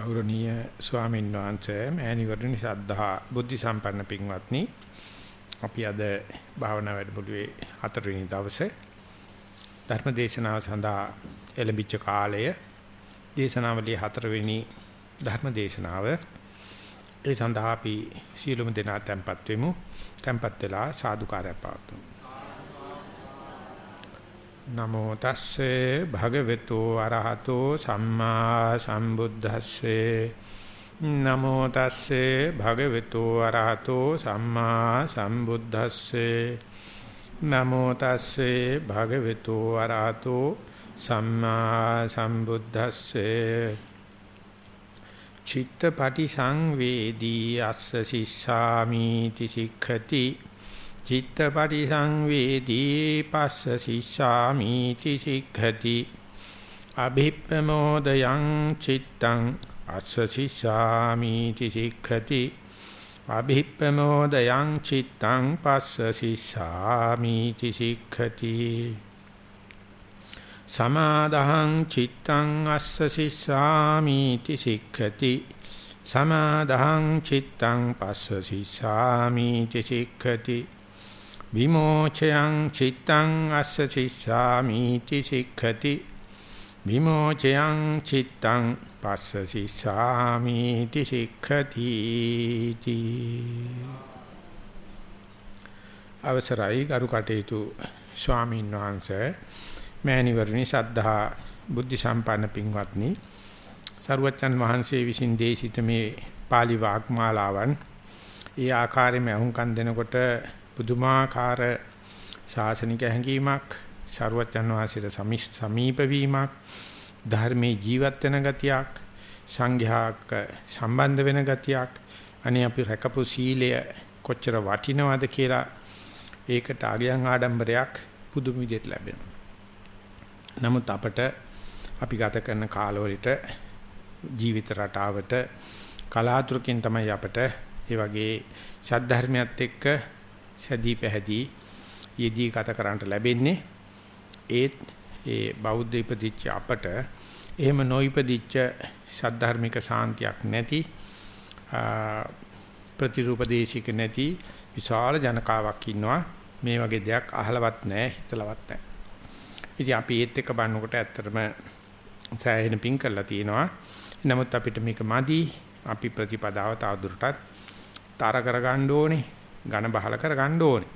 ගෞරවනීය ස්වාමීන් වහන්සේ මෑණිවරණි සද්ධා බුද්ධ සම්පන්න පින්වත්නි. අපි අද භාවනා වැඩමුළුවේ හතරවෙනි දවසේ ධර්ම දේශනාව සඳහා එළඹිච්ච කාලය. දේශනාවලියේ හතරවෙනි ධර්ම දේශනාව ඒ සඳහා අපි සීලමු දෙනා tempත් වෙමු. tempත් වෙලා සාදුකාරය පවතුමු නමෝ තස්සේ භගවතු අරහතෝ සම්මා සම්බුද්දස්සේ. නමෝ තස්සේ භගවතු අරහතෝ සම්මා සම්බුද්දස්සේ. නමෝ තස්සේ භගවතු අරහතෝ සම්මා සම්බුද්දස්සේ. චිත්තපටි සංවේදී අස්ස සිස්සාමි තිසික්ඛති චිත්තපටි සංවේදී පස්ස සිස්සාමි තිසික්ඛති අභිප්පමෝදයං චිත්තං අස්ස සිස්සාමි තිසික්ඛති අභිප්පමෝදයං චිත්තං පස්ස සිස්සාමි තිසික්ඛති සමාදහං චිත්තං අස්ස සිස්සාමි තිසික්ඛති සමාදහං චිත්තං පස්ස සිස්සාමි තිසික්ඛති විමෝචයං චිත්තං අස්ස සිස්සාමි තිසික්ඛති විමෝචයං චිත්තං පස්ස සිස්සාමි තිසික්ඛති අවසරයි ගරු කටයුතු ස්වාමීන් වහන්සේ. මෑණිවරණි සද්ධා බුද්ධ සම්පන්න පින්වත්නි. සරුවච්චන් වහන්සේ විසින් දේශිත මේ pāli වාග්මාලාවන්. ඒ ආකාරයෙන්ම අහුම්කම් දෙනකොට පුදුමාකාර ශාසනික හැඟීමක් සරුවච්චන් වහන්සේට සමීප වීමක් ධර්මයේ ජීවත් වෙන ගතියක් සංඝයාක සම්බන්ධ වෙන ගතියක් අනේ අපි රැකපු සීලය කොච්චර වටිනවද කියලා ඒකට අගයන් ආඩම්බරයක් පුදුම විදිහට ලැබෙනවා. නමුත් අපට අපි ගත කරන කාලවලට ජීවිත රටාවට කලාතුරකින් තමයි අපට ඒ වගේ ශාද්ධර්මයත් එක්ක සැදී පැහැදී යෙදී ගත කරන්නට ලැබෙන්නේ ඒත් ඒ බෞද්ධ ඉපදිච්ච අපට එහෙම නොයිපදිච්ච සද්ධර්මික සාන්තියක් නැති ප්‍රතිරූපදේශික නැති විශාල ජනකාවක් ඉන්නවා. මේ වගේ දෙයක් අහලවත් නැහැ හිතලවත් නැහැ. ඉතින් අපි ඒත් එක්ක බලනකොට ඇත්තටම සෑහෙන පිං කරලා තියෙනවා. නමුත් අපිට මේක මදි. අපි ප්‍රතිපදාව තවදුරටත් තර කරගන්න ඕනේ. ඝන බහල කරගන්න ඕනේ.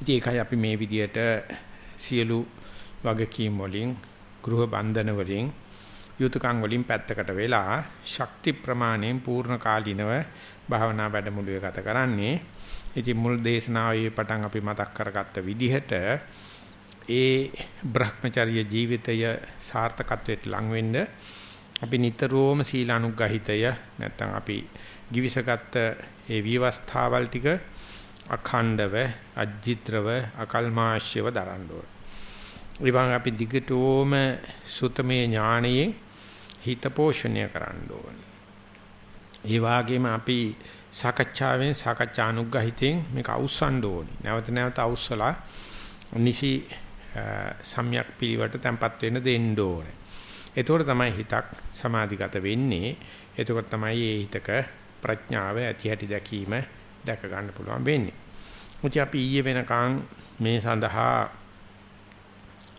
ඉතින් ඒකයි අපි මේ විදියට සියලු වගකීම් වලින් ගෘහ බන්ධන වලින් යුතුයකම් වලින් පැත්තකට වෙලා ශක්ති ප්‍රමාණයෙන් පූර්ණ කාලිනව භාවනා වැඩමුළුවේ ගත කරන්නේ. ඉතින් මුල් දේශනාවේ පටන් අපි මතක් කරගත්ත විදිහට ඒ Brahmacharya ජීවිතය සාර්ථකත්වයට ලං වෙන්න අපි නිතරම සීලානුගහිතය නැත්නම් අපි givisagatta ඒ විවස්ථාවල් ටික අඛණ්ඩව අජිත්‍රව අකල්මාශ්‍යව දරන්න ඕන. ඊබන් අපි දිගටම සුතමේ ඥානයේ හිත පෝෂණය කරන්න ඕන. ඒ වගේම අපි සාකච්ඡාවෙන් සාකච්ඡා අනුග්‍රහිතෙන් මේක අවුස්සන්න ඕනේ. නැවත නැවත අවුස්සලා නිසි සම්‍යක් පිළිවට තැම්පත් වෙන්න දෙන්න ඕනේ. එතකොට තමයි හිතක් සමාධිගත වෙන්නේ. එතකොට තමයි මේ හිතක ප්‍රඥාව ඇති හැටි දැකීම දැක ගන්න පුළුවන් වෙන්නේ. මුචි අපි ඊයේ වෙනකන් මේ සඳහා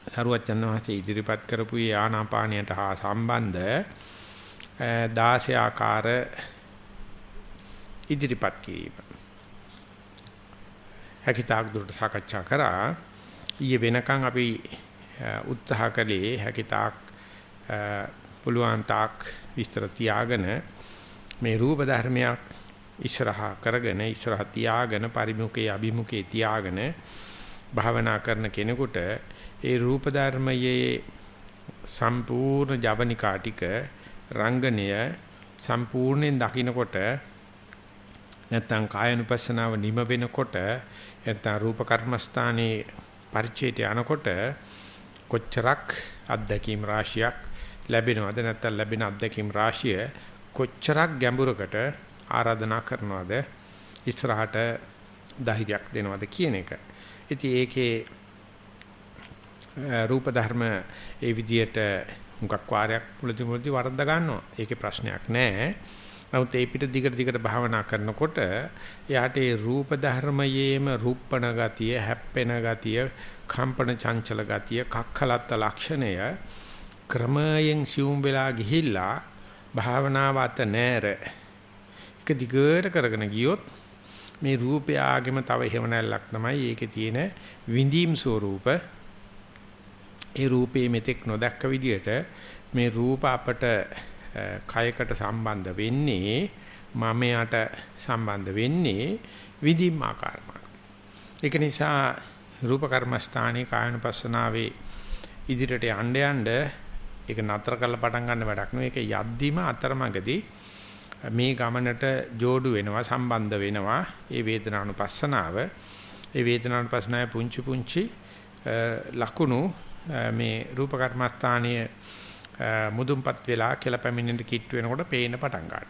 සරුවච්චන් වහන්සේ ඉදිරිපත් කරපු ආනාපානයට හා සම්බන්ධ 16 ආකාර ඉදිරිපත් කිරීම. හැකිතාක් දුරට සාකච්ඡා කරා ඊයේ වෙනකන් අපි උත්සාහ කළේ හැකිතාක් පුළුවන් තාක් විස්තර තියාගෙන මේ රූප ධර්මයක් ඉස්සරහා කරගෙන ඉස්සරහ තියාගෙන පරිමුඛයේ අභිමුඛයේ තියාගෙන භාවනා කරන කෙනෙකුට ඒ රූප ධර්මයේ සම්පූර්ණ ජවනිකා ටික රංගනය සම්පූර්ණයෙන් දකිනකොට නැත්නම් කායනුපස්සනාව නිම වෙනකොට නැත්නම් රූප කර්මස්ථානයේ පරිචේත යනකොට කොච්චරක් අත්දැකීම් රාශියක් ලැබෙනවද නැත්නම් ලැබෙන අත්දැකීම් රාශිය කොච්චරක් ගැඹුරකට ආරාධනා කරනවද ඉස්සරහට ධෛර්යයක් දෙනවද කියන එක. ඉතින් ඒකේ රූප ධර්ම ඒ විදියට මුගක් වාරයක් මුලදි මුලදි වරද්ද ගන්නවා. ඒකේ ප්‍රශ්නයක් නැහැ. නමුත් ඒ පිට දිගට දිගට භාවනා කරනකොට එයාට ඒ රූප ධර්මයේම රූපණ ගතිය, හැප්පෙන ගතිය, කම්පන චංචල ගතිය, කක්කලත්ත ලක්ෂණය ක්‍රමයෙන් සිවුම් වෙලා ගිහිල්ලා භාවනාව අත නෑර. එක දිගට කරගෙන ගියොත් මේ රූපය ආගෙම තව හේව නැල්ලක් තමයි ඒකේ තියෙන විඳීම් ස්වરૂප ඒ රූපේ මෙතෙක් නොදැක්ක විදියට මේ රූප අපට කයකට සම්බන්ධ වෙන්නේ මමයට සම්බන්ධ වෙන්නේ විඳීම් ආකාරම. ඒක නිසා රූප කර්මස්ථානයේ කායනුපස්සනාවේ ඉදිරියට යන්න යන්න ඒක නතර කරලා පටන් ගන්න වැඩක් නෙවෙයි ඒක යද්දිම අතරමඟදී මේ ගමනට جوړු වෙනවා සම්බන්ධ වෙනවා ඒ වේදනානුපස්සනාව ඒ වේදනානුපස්සනාවේ පුංචි පුංචි ලකුණු මේ රූප කර්මස්ථානීය මුදුන්පත් වෙලා කියලා පැමිණෙන්න කිට් වෙනකොට පේන්න පටන් ගන්නවා.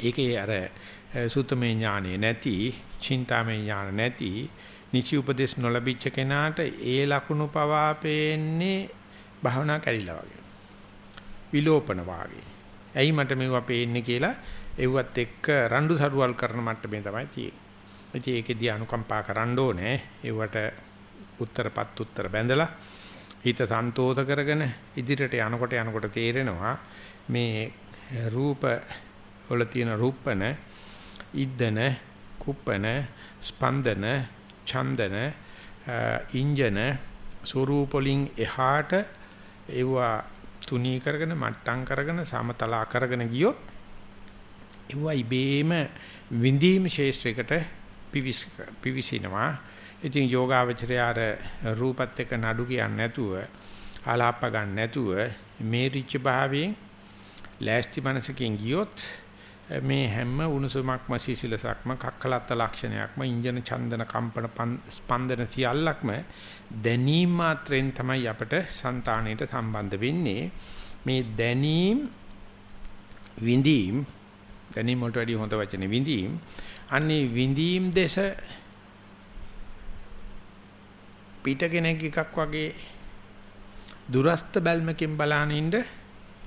ඒකේ අර සුතමේ ඥානෙ නැති, චින්තාමේ ඥාන නැති, නිසි උපදේශ නොලැබිච්ච කෙනාට ඒ ලකුණු පවා පේන්නේ භාවනා කැරිලා වගේ. විලෝපන වාගේ. ඇයි මට මේවා පේන්නේ කියලා එව්වත් එක්ක රණ්ඩු සරුවල් කරන මට්ටමේ තමයි තියෙන්නේ. ඉතින් ඒකෙදී අනුකම්පා කරන්න ඕනේ. ඒවට උත්තරපත් උත්තර බැඳලා හිත සන්තෝෂ කරගෙන ඉදිරියට යනකොට යනකොට තේරෙනවා මේ රූප වල තියෙන රූපන ඉද්දන කුප්පන ස්පන්දන ඡන්දන ඉන්ජන ස්වරූපලින් එහාට ඒවා තුනී කරගෙන මට්ටම් කරගෙන සමතලා කරගෙන ගියොත් ඒවා ඉබේම විඳීම් ශේෂ්ත්‍රයකට පිවිසිනවා. ඉතින් යෝගාවචරය අර රූපත් එක්ක නඩු කියන්නේ නැතුව ආලාප ගන්න නැතුව මේ රිච් භාවයෙන් ලෑස්ති මනසකින් ගියොත් මේ හැම උණුසුමක්ම සිසිලසක්ම කක්කලත්ත ලක්ෂණයක්ම ඉන්ජන චන්දන කම්පන ස්පන්දන සියල්ලක්ම දැනීම මාත්‍රෙන් තමයි අපට సంతාණයට සම්බන්ධ වෙන්නේ. මේ දැනීම විඳීම් දැනීම වලට වැඩි හොඳ වචනේ විඳීම්. අන්නේ විඳීම් දේශ පිට කෙනෙක් එකක් වගේ දුරස්ත බැල්මකින් බලන ඉන්න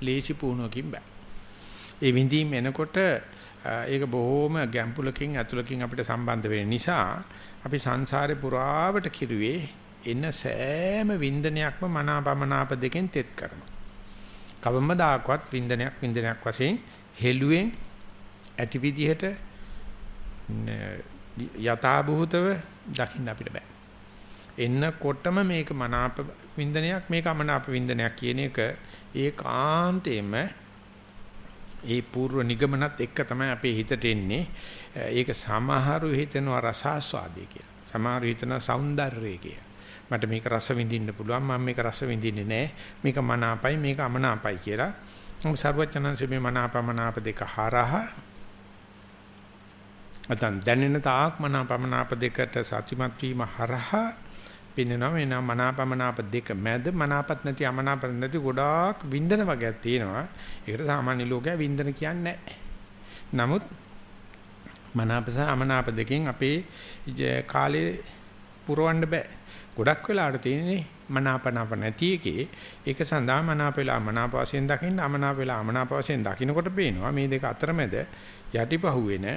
ලේසි පුණුවකින් බෑ. ඒ විඳීම් එනකොට ඒක බොහොම ගැඹුලකින් ඇතුලකින් අපිට සම්බන්ධ වෙන නිසා අපි සංසාරේ පුරාවට කිරුවේ එන සෑම වින්දනයක්ම මනාපමනාප දෙකෙන් තෙත් කරනවා. කවමදාකවත් වින්දනයක් වින්දනයක් වශයෙන් හෙළුවෙන් ඇති විදිහට යථාභූතව දකින්න අපිට බෑ. එන්නකොටම මේක මනාප වින්දනයක් මේක අමනාප වින්දනයක් කියන එක ඒකාන්තයෙන්ම ඒ పూర్ව නිගමනත් එක්ක තමයි අපේ හිතට එන්නේ. ඒක සමහරු හිතනවා රසාස්වාදය කියලා. සමහරු හිතනවා సౌందර්යය කියලා. මට මේක රස විඳින්න පුළුවන්. මම මේක රස විඳින්නේ නැහැ. මේක මනාපයි මේක අමනාපයි කියලා. සර්වඥාන්සේ මේ මනාපමනාප දෙක හරහා අතන් දැනෙන තාක් මනාපමනාප දෙකට සත්‍යමත් වීම හරහා පින්නනවා වෙන මනාපමනාප දෙක මැද මනාපත් නැති අමනාප නැති ගොඩාක් වින්දන වගේක් තියෙනවා. ඒකට සාමාන්‍ය ලෝකයා වින්දන කියන්නේ නමුත් මනාප සහ අමනාප දෙකෙන් අපේ කාලේ පුරවන්න බෑ. ගොඩක් වෙලාවට තියෙන්නේ මනාපනාප නැති එකේ ඒක සඳහා මනාප වෙලා මනාප වශයෙන් දකින්න අමනාප වෙලා අමනාප වශයෙන් දකින්නකොට පේනවා මේ දෙක අතරමැද යටිපහුවෙන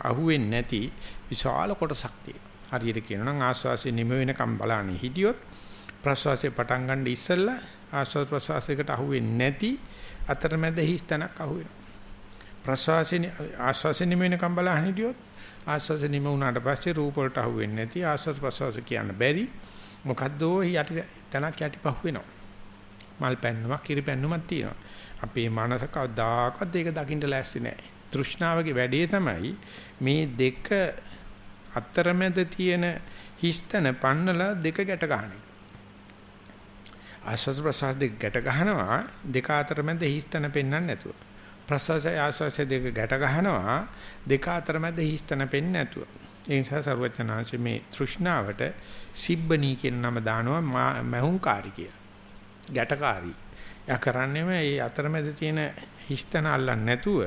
අහුවෙන්නේ නැති විශාල කොටසක් තියෙනවා. හරියට කියනවා නම් ආස්වාසිය නිම වෙනකම් බලන්නේ හිටියොත් ප්‍රස්වාසය පටන් ගන්න ඉස්සෙල්ලා ආස්වාද ප්‍රස්වාසයකට අහු වෙන්නේ නැති අතරමැද හිස් තැනක් අහු වෙනවා. ප්‍රස්වාසයේ ආස්වාසය නිම වෙනකම් බලන්නේ හිටියොත් ආස්වාසය නිම වුණාට පස්සේ රූප වලට අහු වෙන්නේ නැති ආස්වාද ප්‍රස්වාස කියන්න බැරි මොකද්දෝ යටි තැනක් යටිපහුව වෙනවා. මල් පැන්නුමක් කිරි පැන්නුමක් තියෙනවා. අපේ මනස කවදාකවත් ඒක දකින්න ලෑස්ති නැහැ. තෘෂ්ණාවගේ වැඩේ තමයි මේ දෙක අතරමැද තියෙන හිස්තන පන්නලා දෙක ගැට ගන්න එක. ආශ්වාස ප්‍රශ්වාස දෙක ගැට ගන්නවා දෙක අතරමැද හිස්තන පෙන්වන්න නැතුව. ප්‍රශ්වාසය ආශ්වාසය දෙක ගැට ගන්නවා දෙක අතරමැද හිස්තන පෙන්වන්න නැතුව. ඒ නිසා සර්වචනාංශ මේ තෘෂ්ණාවට සිබ්බනී කියන නම දානවා මහුංකාරී කියලා. ගැටකාරී. යා කරන්නේම මේ අතරමැද තියෙන හිස්තන අල්ලන්නේ නැතුව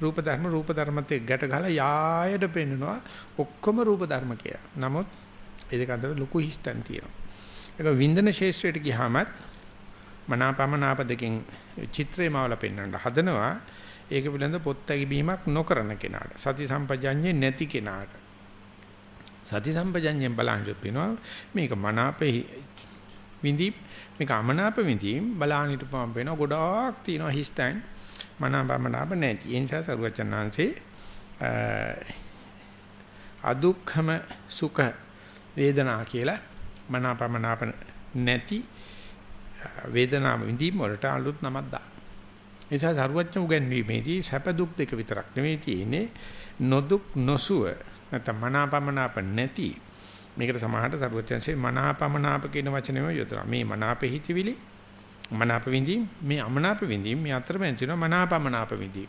රූප ධර්ම රූප ධර්මත් එක්ක ගැට ගහලා යායට පෙන්නනවා ඔක්කොම රූප ධර්ම කියලා. නමුත් ඒ දෙක අතර ලොකු හිස්තන් තියෙනවා. ඒක වින්දන ශේෂ්ත්‍රයට ගියාමත් මනාපමනාප දෙකෙන් චිත්‍රේමවල පෙන්වන්න හදනවා ඒක පිළිබඳ පොත් ඇගීමක් නොකරන කෙනාට සති සම්පජඤ්ඤේ නැති කෙනාට සති සම්පජඤ්ඤයෙන් බලන්න වෙනවා මේක මනාපේ විඳි මේක අමනාප විඳීම් බලාන හිටපම් වෙනවා ගොඩාක් තියෙනවා හිස්තැන් මනාපමනාප නැති ඒ නිසා සරුවචනාංශේ අදුක්ඛම සුඛ වේදනා කියලා මනාපමනාප නැති වේදනාව විඳීම වලට අලුත් නමක් දාන්න. ඒ නිසා සරුවචන උගන්වීමේදී සැප දුක් දෙක විතරක් නෙවෙයි තියෙන්නේ නොදුක් නොසුව නැත්නම් මනාපමනාප නැති මේකට සමහරට සරුවචනසේ මනාපමනාප කියන වචනේම යොදනවා. මේ මනාපෙ හිතවිලි මනාප විඳීම මේ අමනාප විඳීම මේ අතරමැද තියෙනවා මනාපමනාප විඳීම.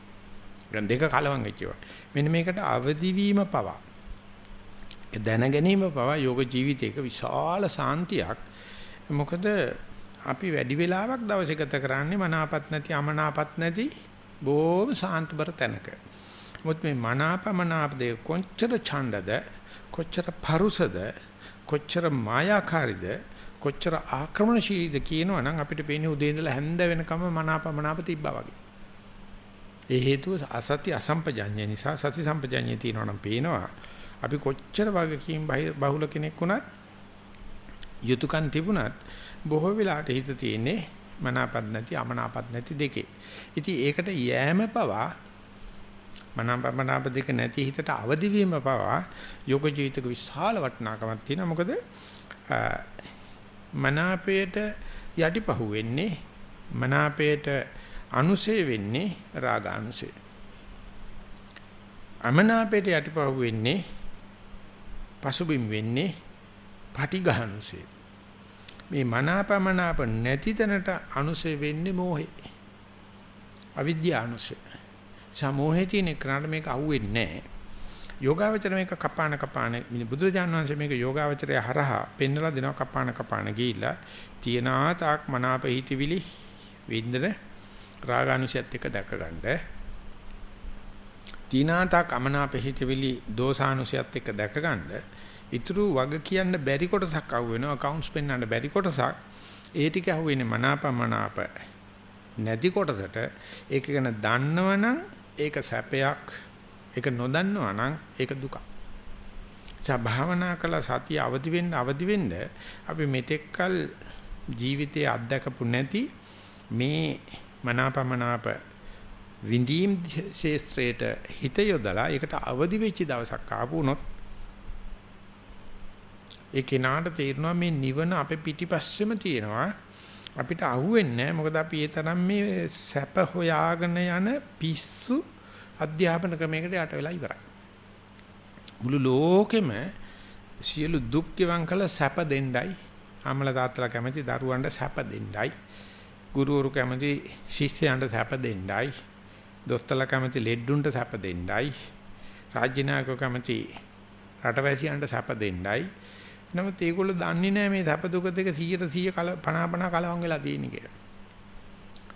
දැන් දෙක කලවම් වෙච්චවා. මෙන්න මේකට අවදි වීම පවා. දැන ගැනීම පවා යෝග ජීවිතයක විශාල සාන්තියක්. මොකද අපි වැඩි වෙලාවක් දවසේ ගත කරන්නේ මනාපත් නැති අමනාපත් නැති බොහොම සාන්තබර තැනක. මොකද මේ මනාපමනාප දෙක කොච්චර ඡණ්ඩද කොච්චර පරුසද කොච්චර මායාකාරීද කොච්චර ආක්‍රමණශීලීද කියනවනම් අපිට පේන්නේ උදේ ඉඳලා හැන්ද වෙනකම් මනාපමනාප තිබ්බා වගේ. ඒ හේතුව අසත්‍ය අසම්පජඤ්ඤය නිසා සති සම්පජඤ්ඤය තියෙනවා නම් පේනවා. අපි කොච්චර වගකීම් බහුල කෙනෙක් වුණත් යුතුයකන් තිබුණත් බොහෝ වෙලාවට හිත තියෙන්නේ මනාපත් නැති අමනාපත් නැති දෙකේ. ඉතින් ඒකට යෑම පවා මනාපමනාප දෙක නැති හිතට අවදි වීම පවා යෝග ජීවිතක විශාල වටිනාකමක් තියෙනවා. මොකද මනාපයට යටිපහුව වෙන්නේ මනාපයට අනුසේ වෙන්නේ රාගානුසේ. අමනාපයට යටිපහුව වෙන්නේ පසුබිම් වෙන්නේ පටිඝානුසේ. මේ මනාපමනාප නැති තැනට අනුසය වෙන්නේ මෝහේ. අවිද්‍යානුසය. සමෝහේ තියෙන කරාට මේක අහුවෙන්නේ නැහැ. යෝගාවචර මේක කපාන කපාන බුදුරජාණන් වහන්සේ මේක යෝගාවචරය හරහා පෙන්නලා දෙනවා කපාන කපාන ගිහිල්ලා තියනා තාක් මනාප හිතවිලි වින්දන රාගානුසයත් එක්ක දැක ගන්න. තියනා තාක් අමනාප හිතවිලි දෝසානුසයත් එක්ක දැක ගන්න. ඊතුරු වග කියන්න බැරි කොටසක් අහු වෙනවා accounts පෙන්වන්න බැරි කොටසක් ඒ ටික අහු වෙන්නේ මනාපමනාප නැති කොටසට ඒක ගැන දන්නවනම් ඒක සැපයක් ඒක නොදන්නවා නම් ඒක දුකක්. ඡා භාවනා කළ සතිය අවදි වෙන්න අවදි වෙන්න අපි මෙතෙක්කල් ජීවිතයේ අත්දකපු නැති මේ මනාපමනාප විඳීම් ශේස්ත්‍රයට හිත යොදලා ඒකට අවදි වෙච්ච දවසක් ආපු උනොත් ඒ කෙනාට තේරෙනවා මේ නිවන අපේ පිටිපස්සෙම තියෙනවා. අපිට අහුවෙන්නේ මොකද අපි ඒ තරම් මේ සැප හොයාගෙන යන පිස්සු අධ්‍යාපන ක්‍රමයකට යට වෙලා ඉවරයි. මුළු ලෝකෙම සියලු දුක් ගෙවන් කළ සැප දෙන්නයි. අමල තාත්තලා කැමති දරුවන්ට සැප දෙන්නයි. ගුරුවරු කැමති ශිෂ්‍යයන්ට සැප දෙන්නයි. දොස්තරලා කැමති ලෙඩ්ඩුන්ට සැප දෙන්නයි. රාජ්‍ය නායකයෝ කැමති රටවැසියන්ට සැප දෙන්නයි. නමුත් ඒගොල්ලෝ දන්නේ නැහැ මේ සැප දුක දෙක 100 100 කල 50 50 කලවම් වෙලා තියෙන කියලා.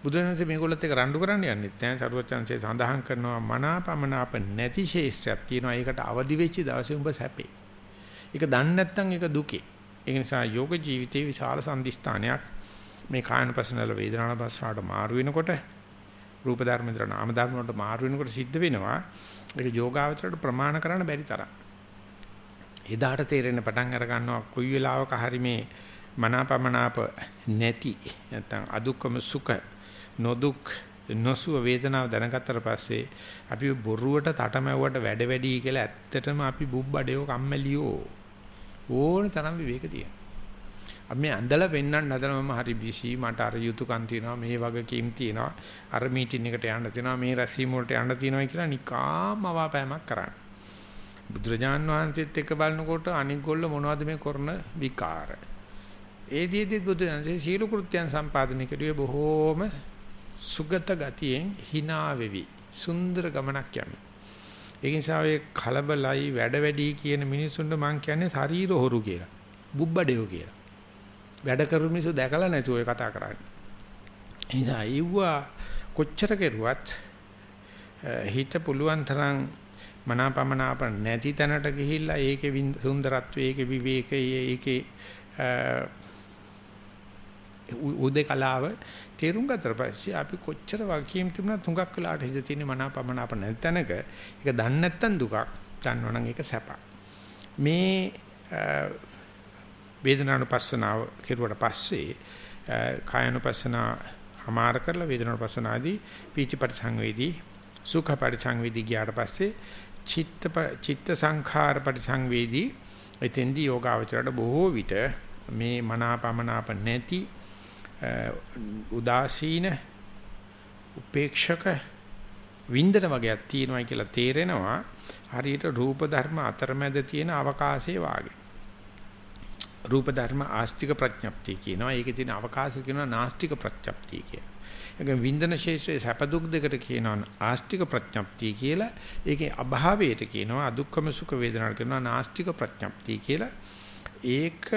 බුදුරජාණන්සේ මේගොල්ලොත් එක්ක රණ්ඩු කරන්න යන්නෙත් නැහැ. සරුවචාන්සේ සඳහන් කරනවා මනාපමනාප නැති ශේෂ්ත්‍රයක් තියෙනවා. ඒකට අවදි වෙච්ච දවසේ උඹ සැපේ. ඒක දන්නේ නැත්නම් ඒක දුකේ. ඒ නිසා යෝග ජීවිතයේ විශාල සම්දිස්ථානයක් මේ කායනපසනල වේදනානපසනාවට මාරු වෙනකොට රූප ධර්ම ඉදලා නාම ධර්ම වලට මාරු වෙනකොට සිද්ධ වෙනවා. ඒක යෝගාවචරයට ප්‍රමාණ කරන්න බැරි තරම්. එදාට තේරෙන්න පටන් අර ගන්නවා කොයි වෙලාවක හරි මේ මනාපමනාප නැති නැත්නම් අදුක්කම සුඛ නොදුක් නොසුව වේදනාව දැනගත්තට පස්සේ අපි බොරුවට තටමැව්වට වැඩ වැඩි කියලා ඇත්තටම අපි බුබ්බඩයෝ කම්මැලියෝ ඕන තරම් විවේක තියෙනවා. අපි මේ ඇඳලා පෙන්වන්න හදන මම හරි බිසි මට අර යුතුයකම් තියෙනවා මේ වගකීම් තියෙනවා අර මීටින් එකට යන්න තියෙනවා මේ රැස්වීම වලට යන්න තියෙනවා කියලා නිකාම අවාපෑමක් කරන්නේ. බුදුරජාන් වහන්සේත් එක්ක බලනකොට අනික් ගොල්ල මොනවද මේ කරන විකාර. ඒ දිදී බුදුරජාන්සේ සීල කෘත්‍යයන් සම්පාදනය කරුවේ බොහෝම සුගත ගතියෙන් hina වෙවි. සුන්දර ගමනක් යමි. ඒ නිසා ඔය කලබලයි වැඩ වැඩි කියන මිනිසුන්ට මං කියන්නේ ශරීර හොරු කියලා. බුබ්බඩයෝ කියලා. වැඩ කරු මිනිස්සු දැකලා නැතුව ඔය කතා කරන්නේ. ඒ නිසා ඊව්වා කොච්චර කෙරුවත් හිත පුළුවන් තරම් මනාපමනාප නැති තැනට ගිහිල්ලා ඒකේ සුන්දරත්වයේ ඒකේ විවේකයේ ඒකේ උදේ කලාව තේරුම් ගත්තට පස්සේ අපි කොච්චර වගකීම් තිබුණත් තුඟක් වෙලාට හිත තියෙන මනාපමනාප නැත්නක. ඒක දන්නේ නැත්තම් දුකක්. දන්නවනම් ඒක සැපක්. මේ වේදනානුපස්සනාව කෙරුවට පස්සේ කායනුපස්සනා හමාර කරලා වේදනානුපස්සනාදී පීචිපටි සංවේදී සුඛපටි සංවේදී ගියාට පස්සේ චිත්ත චිත්ත සංඛාර පරිසංවේදී එතෙන්දී යෝගාවචරයට බොහෝ විට මේ මනාපමනාප නැති උදාසීන උපේක්ෂක වින්දන වගේක් තියෙනවා කියලා තේරෙනවා හරියට රූප ධර්ම අතරමැද තියෙන අවකාශයේ වාගේ රූප ධර්ම ආස්තික ප්‍රඥප්තිය කියනවා ඒකේ තියෙන අවකාශය කියනවා නාස්තික ප්‍රඥප්තිය කියලා ඒක වින්දන ශේෂයේ සැප දුක් දෙකට කියනවා ආස්තික ප්‍රඥප්තිය කියලා. ඒකේ අභාවයට කියනවා අදුක්කම සුඛ වේදනාවට කියනවා නාස්තික ප්‍රඥප්තිය කියලා. ඒක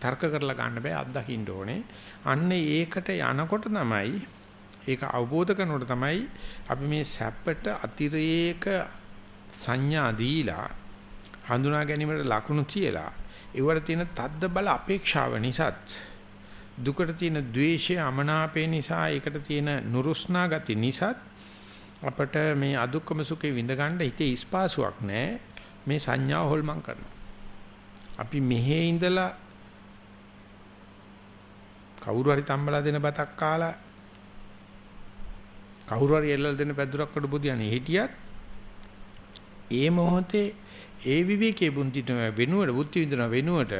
තර්ක කරලා ගන්න බෑ අත්දකින්න ඕනේ. අන්න ඒකට යනකොට තමයි ඒක අවබෝධ කරනකොට තමයි අපි මේ සැපට අතිරේක සංඥා දීලා හඳුනා ගැනීමට ලකුණු තියලා ඒවට තියෙන තද්ද බල අපේක්ෂාව නිසාත් දුකට තියෙන द्वේෂය අමනාපේ නිසා ඒකට තියෙන නුරුස්නා ගති නිසාත් අපට මේ අදුක්කම සුඛේ විඳ ගන්න හිතේ ස්පාසුවක් නැහැ මේ සංඥාව හොල්මන් කරනවා අපි මෙහි ඉඳලා කවුරු හරි තම්බලා දෙන බතක් කාලා කවුරු හරි එල්ලලා දෙන පැදුරක් කොට බුදියන්නේ හිටියත් ඒ මොහොතේ ඒ විවේකයේ බුද්ධිට වෙනුවට බුද්ධි විඳින වෙනුවට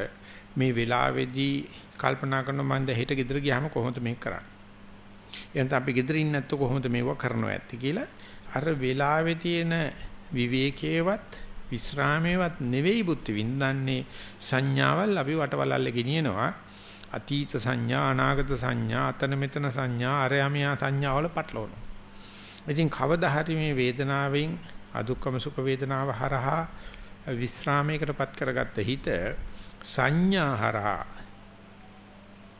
මේ වෙලාවේදී කල්පනා කරනවා මම දැන් හෙට ගෙදර ගියාම කොහොමද මේක කරන්නේ? එහෙනම් අපි ගෙදර ඉන්නේ නැත්නම් කොහොමද මේව කරනව ඇත්තේ කියලා අර වෙලාවේ තියෙන විවේකයේවත් විස්රාමයේවත් නෙවෙයි බුද්ධ විඳන්නේ. සංඥාවල් අපි වටවලල්ලේ ගෙනියනවා. අතීත සංඥා අනාගත සංඥා අතන මෙතන සංඥා අරයමියා සංඥාවල පටලවනවා. ඉතින් කවදා හරි මේ වේදනාවෙන් අදුක්කම සුඛ වේදනාව හරහා විස්රාමයකටපත් කරගත්ත හිත සංඥා හරහා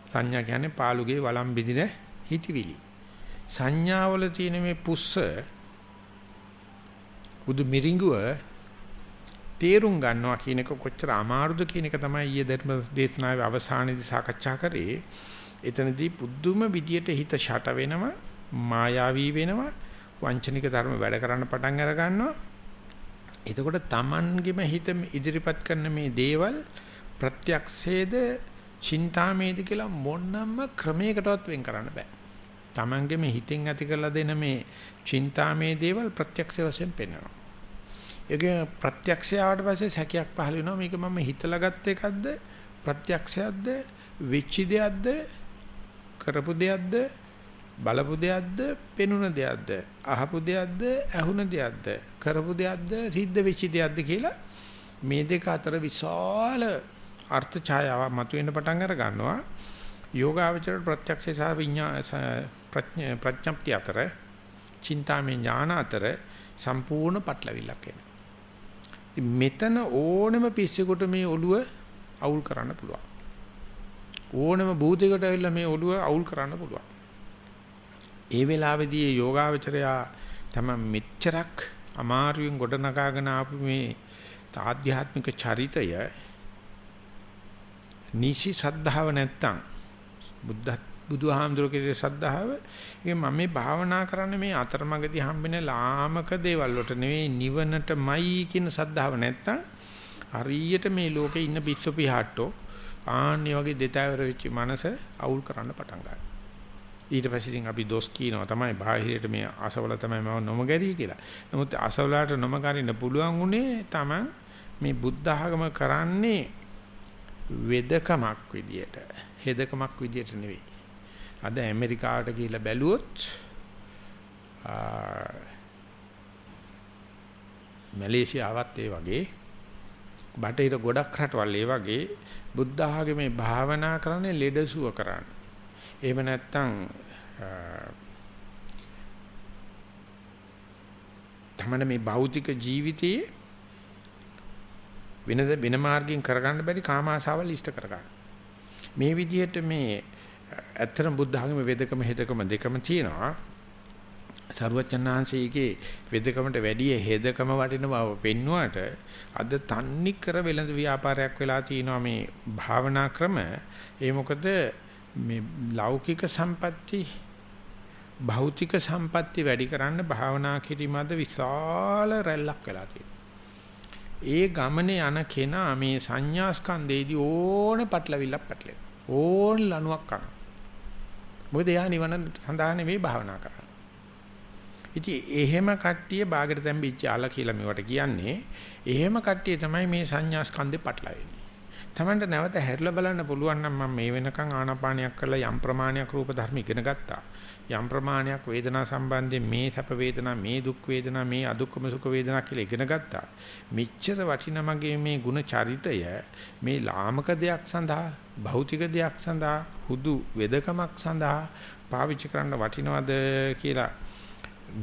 සංඥා කියන්නේ පාළුගේ වළම් බිඳින හිතවිලි. සංඥාවල තියෙන මේ පුස්ස උදු මිරිඟුව තේරුම් ගන්නවා කියන එක කොච්චර අමාරුද කියන එක තමයි ඊයේ ධර්ම දේශනාවේ අවසානයේදී සාකච්ඡා කරේ. එතනදී පුදුම විදියට හිත ෂට වෙනවා, මායාවී වෙනවා, වංචනික ධර්ම වැඩ කරන්න පටන් අර ගන්නවා. එතකොට Tamanගෙම හිත ඉදිරිපත් කරන මේ දේවල් ප්‍රත්‍යක්ෂේද චින්තාමේද කියලා මොනම ක්‍රමයකටවත් වෙන් කරන්න බෑ. Tamange මේ හිතෙන් ඇති කරලා දෙන මේ චින්තාමේ දේවල් ප්‍රත්‍යක්ෂ වශයෙන් පෙන්වනවා. ඒක ප්‍රත්‍යක්ෂය ආවට පස්සේ සැකයක් පහළ වෙනවා. මේක මම හිතලා ගත්ත එකක්ද? ප්‍රත්‍යක්ෂයක්ද? වෙච්ච දෙයක්ද? කරපු දෙයක්ද? බලපු දෙයක්ද? පෙනුන දෙයක්ද? අහපු දෙයක්ද? ඇහුන දෙයක්ද? කරපු දෙයක්ද? සිද්ධ වෙච්ච දෙයක්ද කියලා මේ දෙක අතර විශාල අර්ථ ඡායාව මතුවෙන්න පටන් අර ගන්නවා. යෝගාවචර ප්‍රත්‍යක්ෂ සහ විඤ්ඤා ප්‍රඥප්ති අතර චින්තාමය ඥාන අතර සම්පූර්ණ පටලවිල්ලක් එනවා. මෙතන ඕනෙම පිස්සෙකුට මේ ඔළුව අවුල් කරන්න පුළුවන්. ඕනෙම භූතයකට ඇවිල්ලා මේ ඔළුව අවුල් කරන්න පුළුවන්. ඒ වෙලාවේදී යෝගාවචරයා තම මෙච්චරක් අමාරුවෙන් ගොඩනගාගෙන ආපු මේ ආධ්‍යාත්මික චරිතය නිසි ශ්‍රද්ධාව නැත්තම් බුද්ධ බුදුහාමුදුරුවෝ කෙරේ ශ්‍රද්ධාව ඒ මම මේ භාවනා කරන්නේ මේ අතරමඟදී හම්බෙන ලාමක දේවල් වලට නෙවෙයි නිවනටමයි කියන ශ්‍රද්ධාව නැත්තම් හරියට මේ ලෝකේ ඉන්න පිස්සු පිහට්ටෝ ආන්නේ වගේ දෙතෑවර වෙච්ච මනස අවුල් කරන්න පටන් ගන්නවා ඊට පස්සේ ඉතින් අපි දොස් කියනවා තමයි බාහිරයට මේ අසවල තමයි මම නොමගැරී කියලා. නමුත් අසවලට නොමගරින්න පුළුවන් උනේ තමයි මේ බුද්ධ ආගම කරන්නේ වෙදකමක් විදියට හෙදකමක් විදියට නෙවෙයි. අද ඇමරිකාවට ගිහිල්ලා බැලුවොත් මැලේසියාවත් ඒ වගේ බටහිර ගොඩක් රටවල් ඒ වගේ බුද්ධ ආගමේ භාවනා කරන්නේ ලෙඩසුව කරන්න. එහෙම නැත්නම් තමන මේ භෞතික ජීවිතයේ වෙනද වෙන මාර්ගයෙන් කරගන්න බැරි කාම ආසාවල් ඉෂ්ට කරගන්න. මේ විදිහට මේ ඇත්තටම බුද්ධ ධර්ම වේදකම හෙදකම දෙකම තියෙනවා. සරුවචනාංශයේ වේදකමට වැඩිය හෙදකම වටින බව පෙන්වුවාට අද තන්නි කර වෙළඳ ව්‍යාපාරයක් වෙලා තියෙනවා මේ භාවනා ක්‍රම. ඒ මොකද මේ ලෞකික සම්පatti භෞතික සම්පatti වැඩි කරන්න භාවනා කිරීමද විශාල රැල්ලක් වෙලා තියෙනවා. ඒ ගමනේ යන කෙනා මේ සංඥා ස්කන්ධේදී ඕන පටලවිල්ලක් පැටලෙන. ඕන ලණුවක් කරන. මොකද එයා නිවන සඳහා නෙවෙයි භාවනා කරන්නේ. ඉතින් එහෙම කට්ටිය ਬਾගෙට තැම්බිච්ච ආලා කියලා මේවට කියන්නේ. එහෙම කට්ටිය තමයි මේ සංඥා ස්කන්ධේ පටලවෙන්නේ. Tamanට නැවත හැරිලා බලන්න පුළුවන් නම් මම මේ වෙනකන් ආනාපානියක් කරලා යම් ප්‍රමාණයක් රූප ධර්ම ඉගෙන ගත්තා. යම් ප්‍රමාණයක් වේදනා සම්බන්ධයෙන් මේ සැප වේදනා මේ දුක් වේදනා මේ අදුක්කම සුඛ වේදනා කියලා ඉගෙන ගත්තා. මෙච්චර වටින මගේ මේ ಗುಣ චරිතය මේ ලාමක දෙයක් සඳහා භෞතික දෙයක් සඳහා හුදු වෙදකමක් සඳහා පාවිච්චි කරන්න වටිනවද කියලා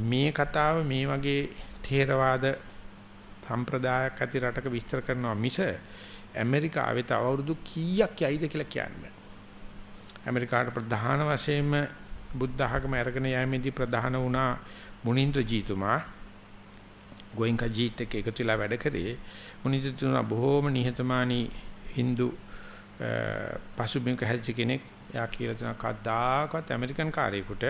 මේ කතාව මේ වගේ ථේරවාද සම්ප්‍රදායක් ඇති රටක විස්තර කරනවා මිස ඇමරිකාවේ තව අවුරුදු කීයක් යයිද කියලා කියන්නේ. ඇමරිකාවට ප්‍රධාන වශයෙන්ම බුද්ධ ආගම අරගෙන යෑමේදී ප්‍රධාන වුණා මුනින්ද්‍ර ජීතුමා ගෝයන්කා ජීත් එක්ක එකතු වෙලා වැඩ කරේ මුනින්ද්‍ර ජීතුමා බොහෝම නිහතමානී Hindu පසුබිමක හැදිච්ච කෙනෙක් යා කියලා තන කද්දාකවත් ඇමරිකන් කාර්යයකට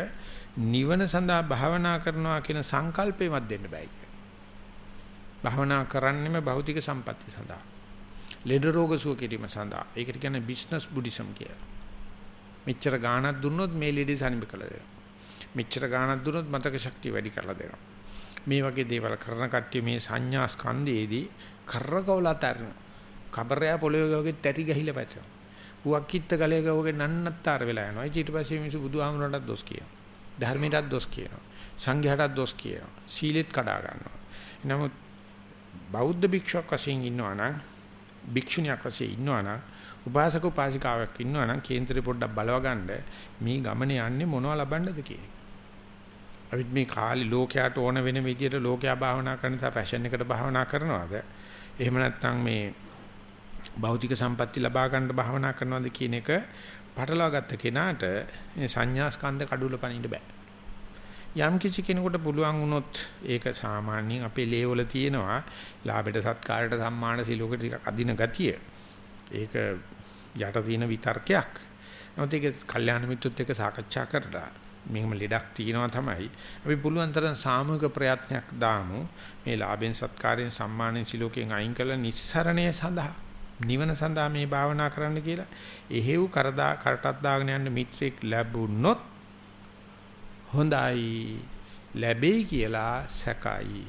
නිවන සඳහා භාවනා කරනවා කියන සංකල්පෙවත් දෙන්න බෑ කියලා. භාවනා කරන්නෙම භෞතික සම්පatti සඳහා. ලෙඩ රෝග සුව කිරීම සඳහා. ඒකට කියන්නේ බිස්නස් බුද්දිසම් කියලා. මෙච්චර ගාණක් දුන්නොත් මේ ලෙඩේ සනිබ කළ දෙනවා. මෙච්චර ගාණක් දුන්නොත් මතක ශක්තිය වැඩි කරලා දෙනවා. මේ වගේ දේවල් කරන කට්ටිය මේ සංඥා ස්කන්ධයේදී කරකවලා තරන. කබරය පොළොවේ වගේ තැටි ගහිලා පැටවෙනවා. උවක් කිත්ත ගලයක වගේ නන්නත්තර වෙලා යනවා. ඊට පස්සේ මිනිස්සු බුදුහාමුදුරන්ටත් දොස් කියනවා. ධර්මයටත් දොස් කියනවා. සංඝයාටත් දොස් කියනවා. සීලෙත් කඩා ගන්නවා. නමුත් බෞද්ධ භික්ෂුවක් වශයෙන් ඉන්නවා නම් භික්ෂුණියක් වශයෙන් ඉන්නවා නම් උපාසක උපාසිකාවක් ඉන්නවා නම් කේන්දරේ පොඩ්ඩක් බලව ගන්න මේ ගමනේ යන්නේ මොනව ලබන්නද කියන එක. අපිත් මේ කාලේ ලෝකයට ඕන වෙන විදියට ලෝකයා භාවනා කරන තා ෆැෂන් එකට භාවනා කරනවද? එහෙම නැත්නම් මේ භෞතික සම්පatti ලබා ගන්න භාවනා කරනවද කියන එක පටලවා ගත්ත කෙනාට මේ සංඥා ස්කන්ධ කඩුවල පනින්න බෑ. යම් කිසි කෙනෙකුට පුළුවන් වුණොත් ඒක සාමාන්‍යයෙන් අපේ ලේවල තියෙනවා ලාභයට සත්කාරයට සම්මාන සිලෝක ටිකක් අදින ගතිය. ඒක යට තියෙන විතර්කයක්. නමුත් ඒක කල්යාණ මිත්‍රොත් එක්ක සාකච්ඡා කරලා මෙහෙම ලෙඩක් තියෙනවා තමයි. අපි පුළුවන් තරම් සාමූහික ප්‍රයත්නයක් දාමු. මේ ලාභෙන් සත්කාරයෙන් සම්මානෙන් සිලෝකයෙන් අයින් කළ නිස්සරණය සඳහා නිවන සඳහා මේ භාවනා කරන්න කියලා එහෙව් කරදා කරටක් දාගෙන යන්න මිත්‍රෙක් ලැබුණොත් හොඳයි ලැබෙයි කියලා සැකයි.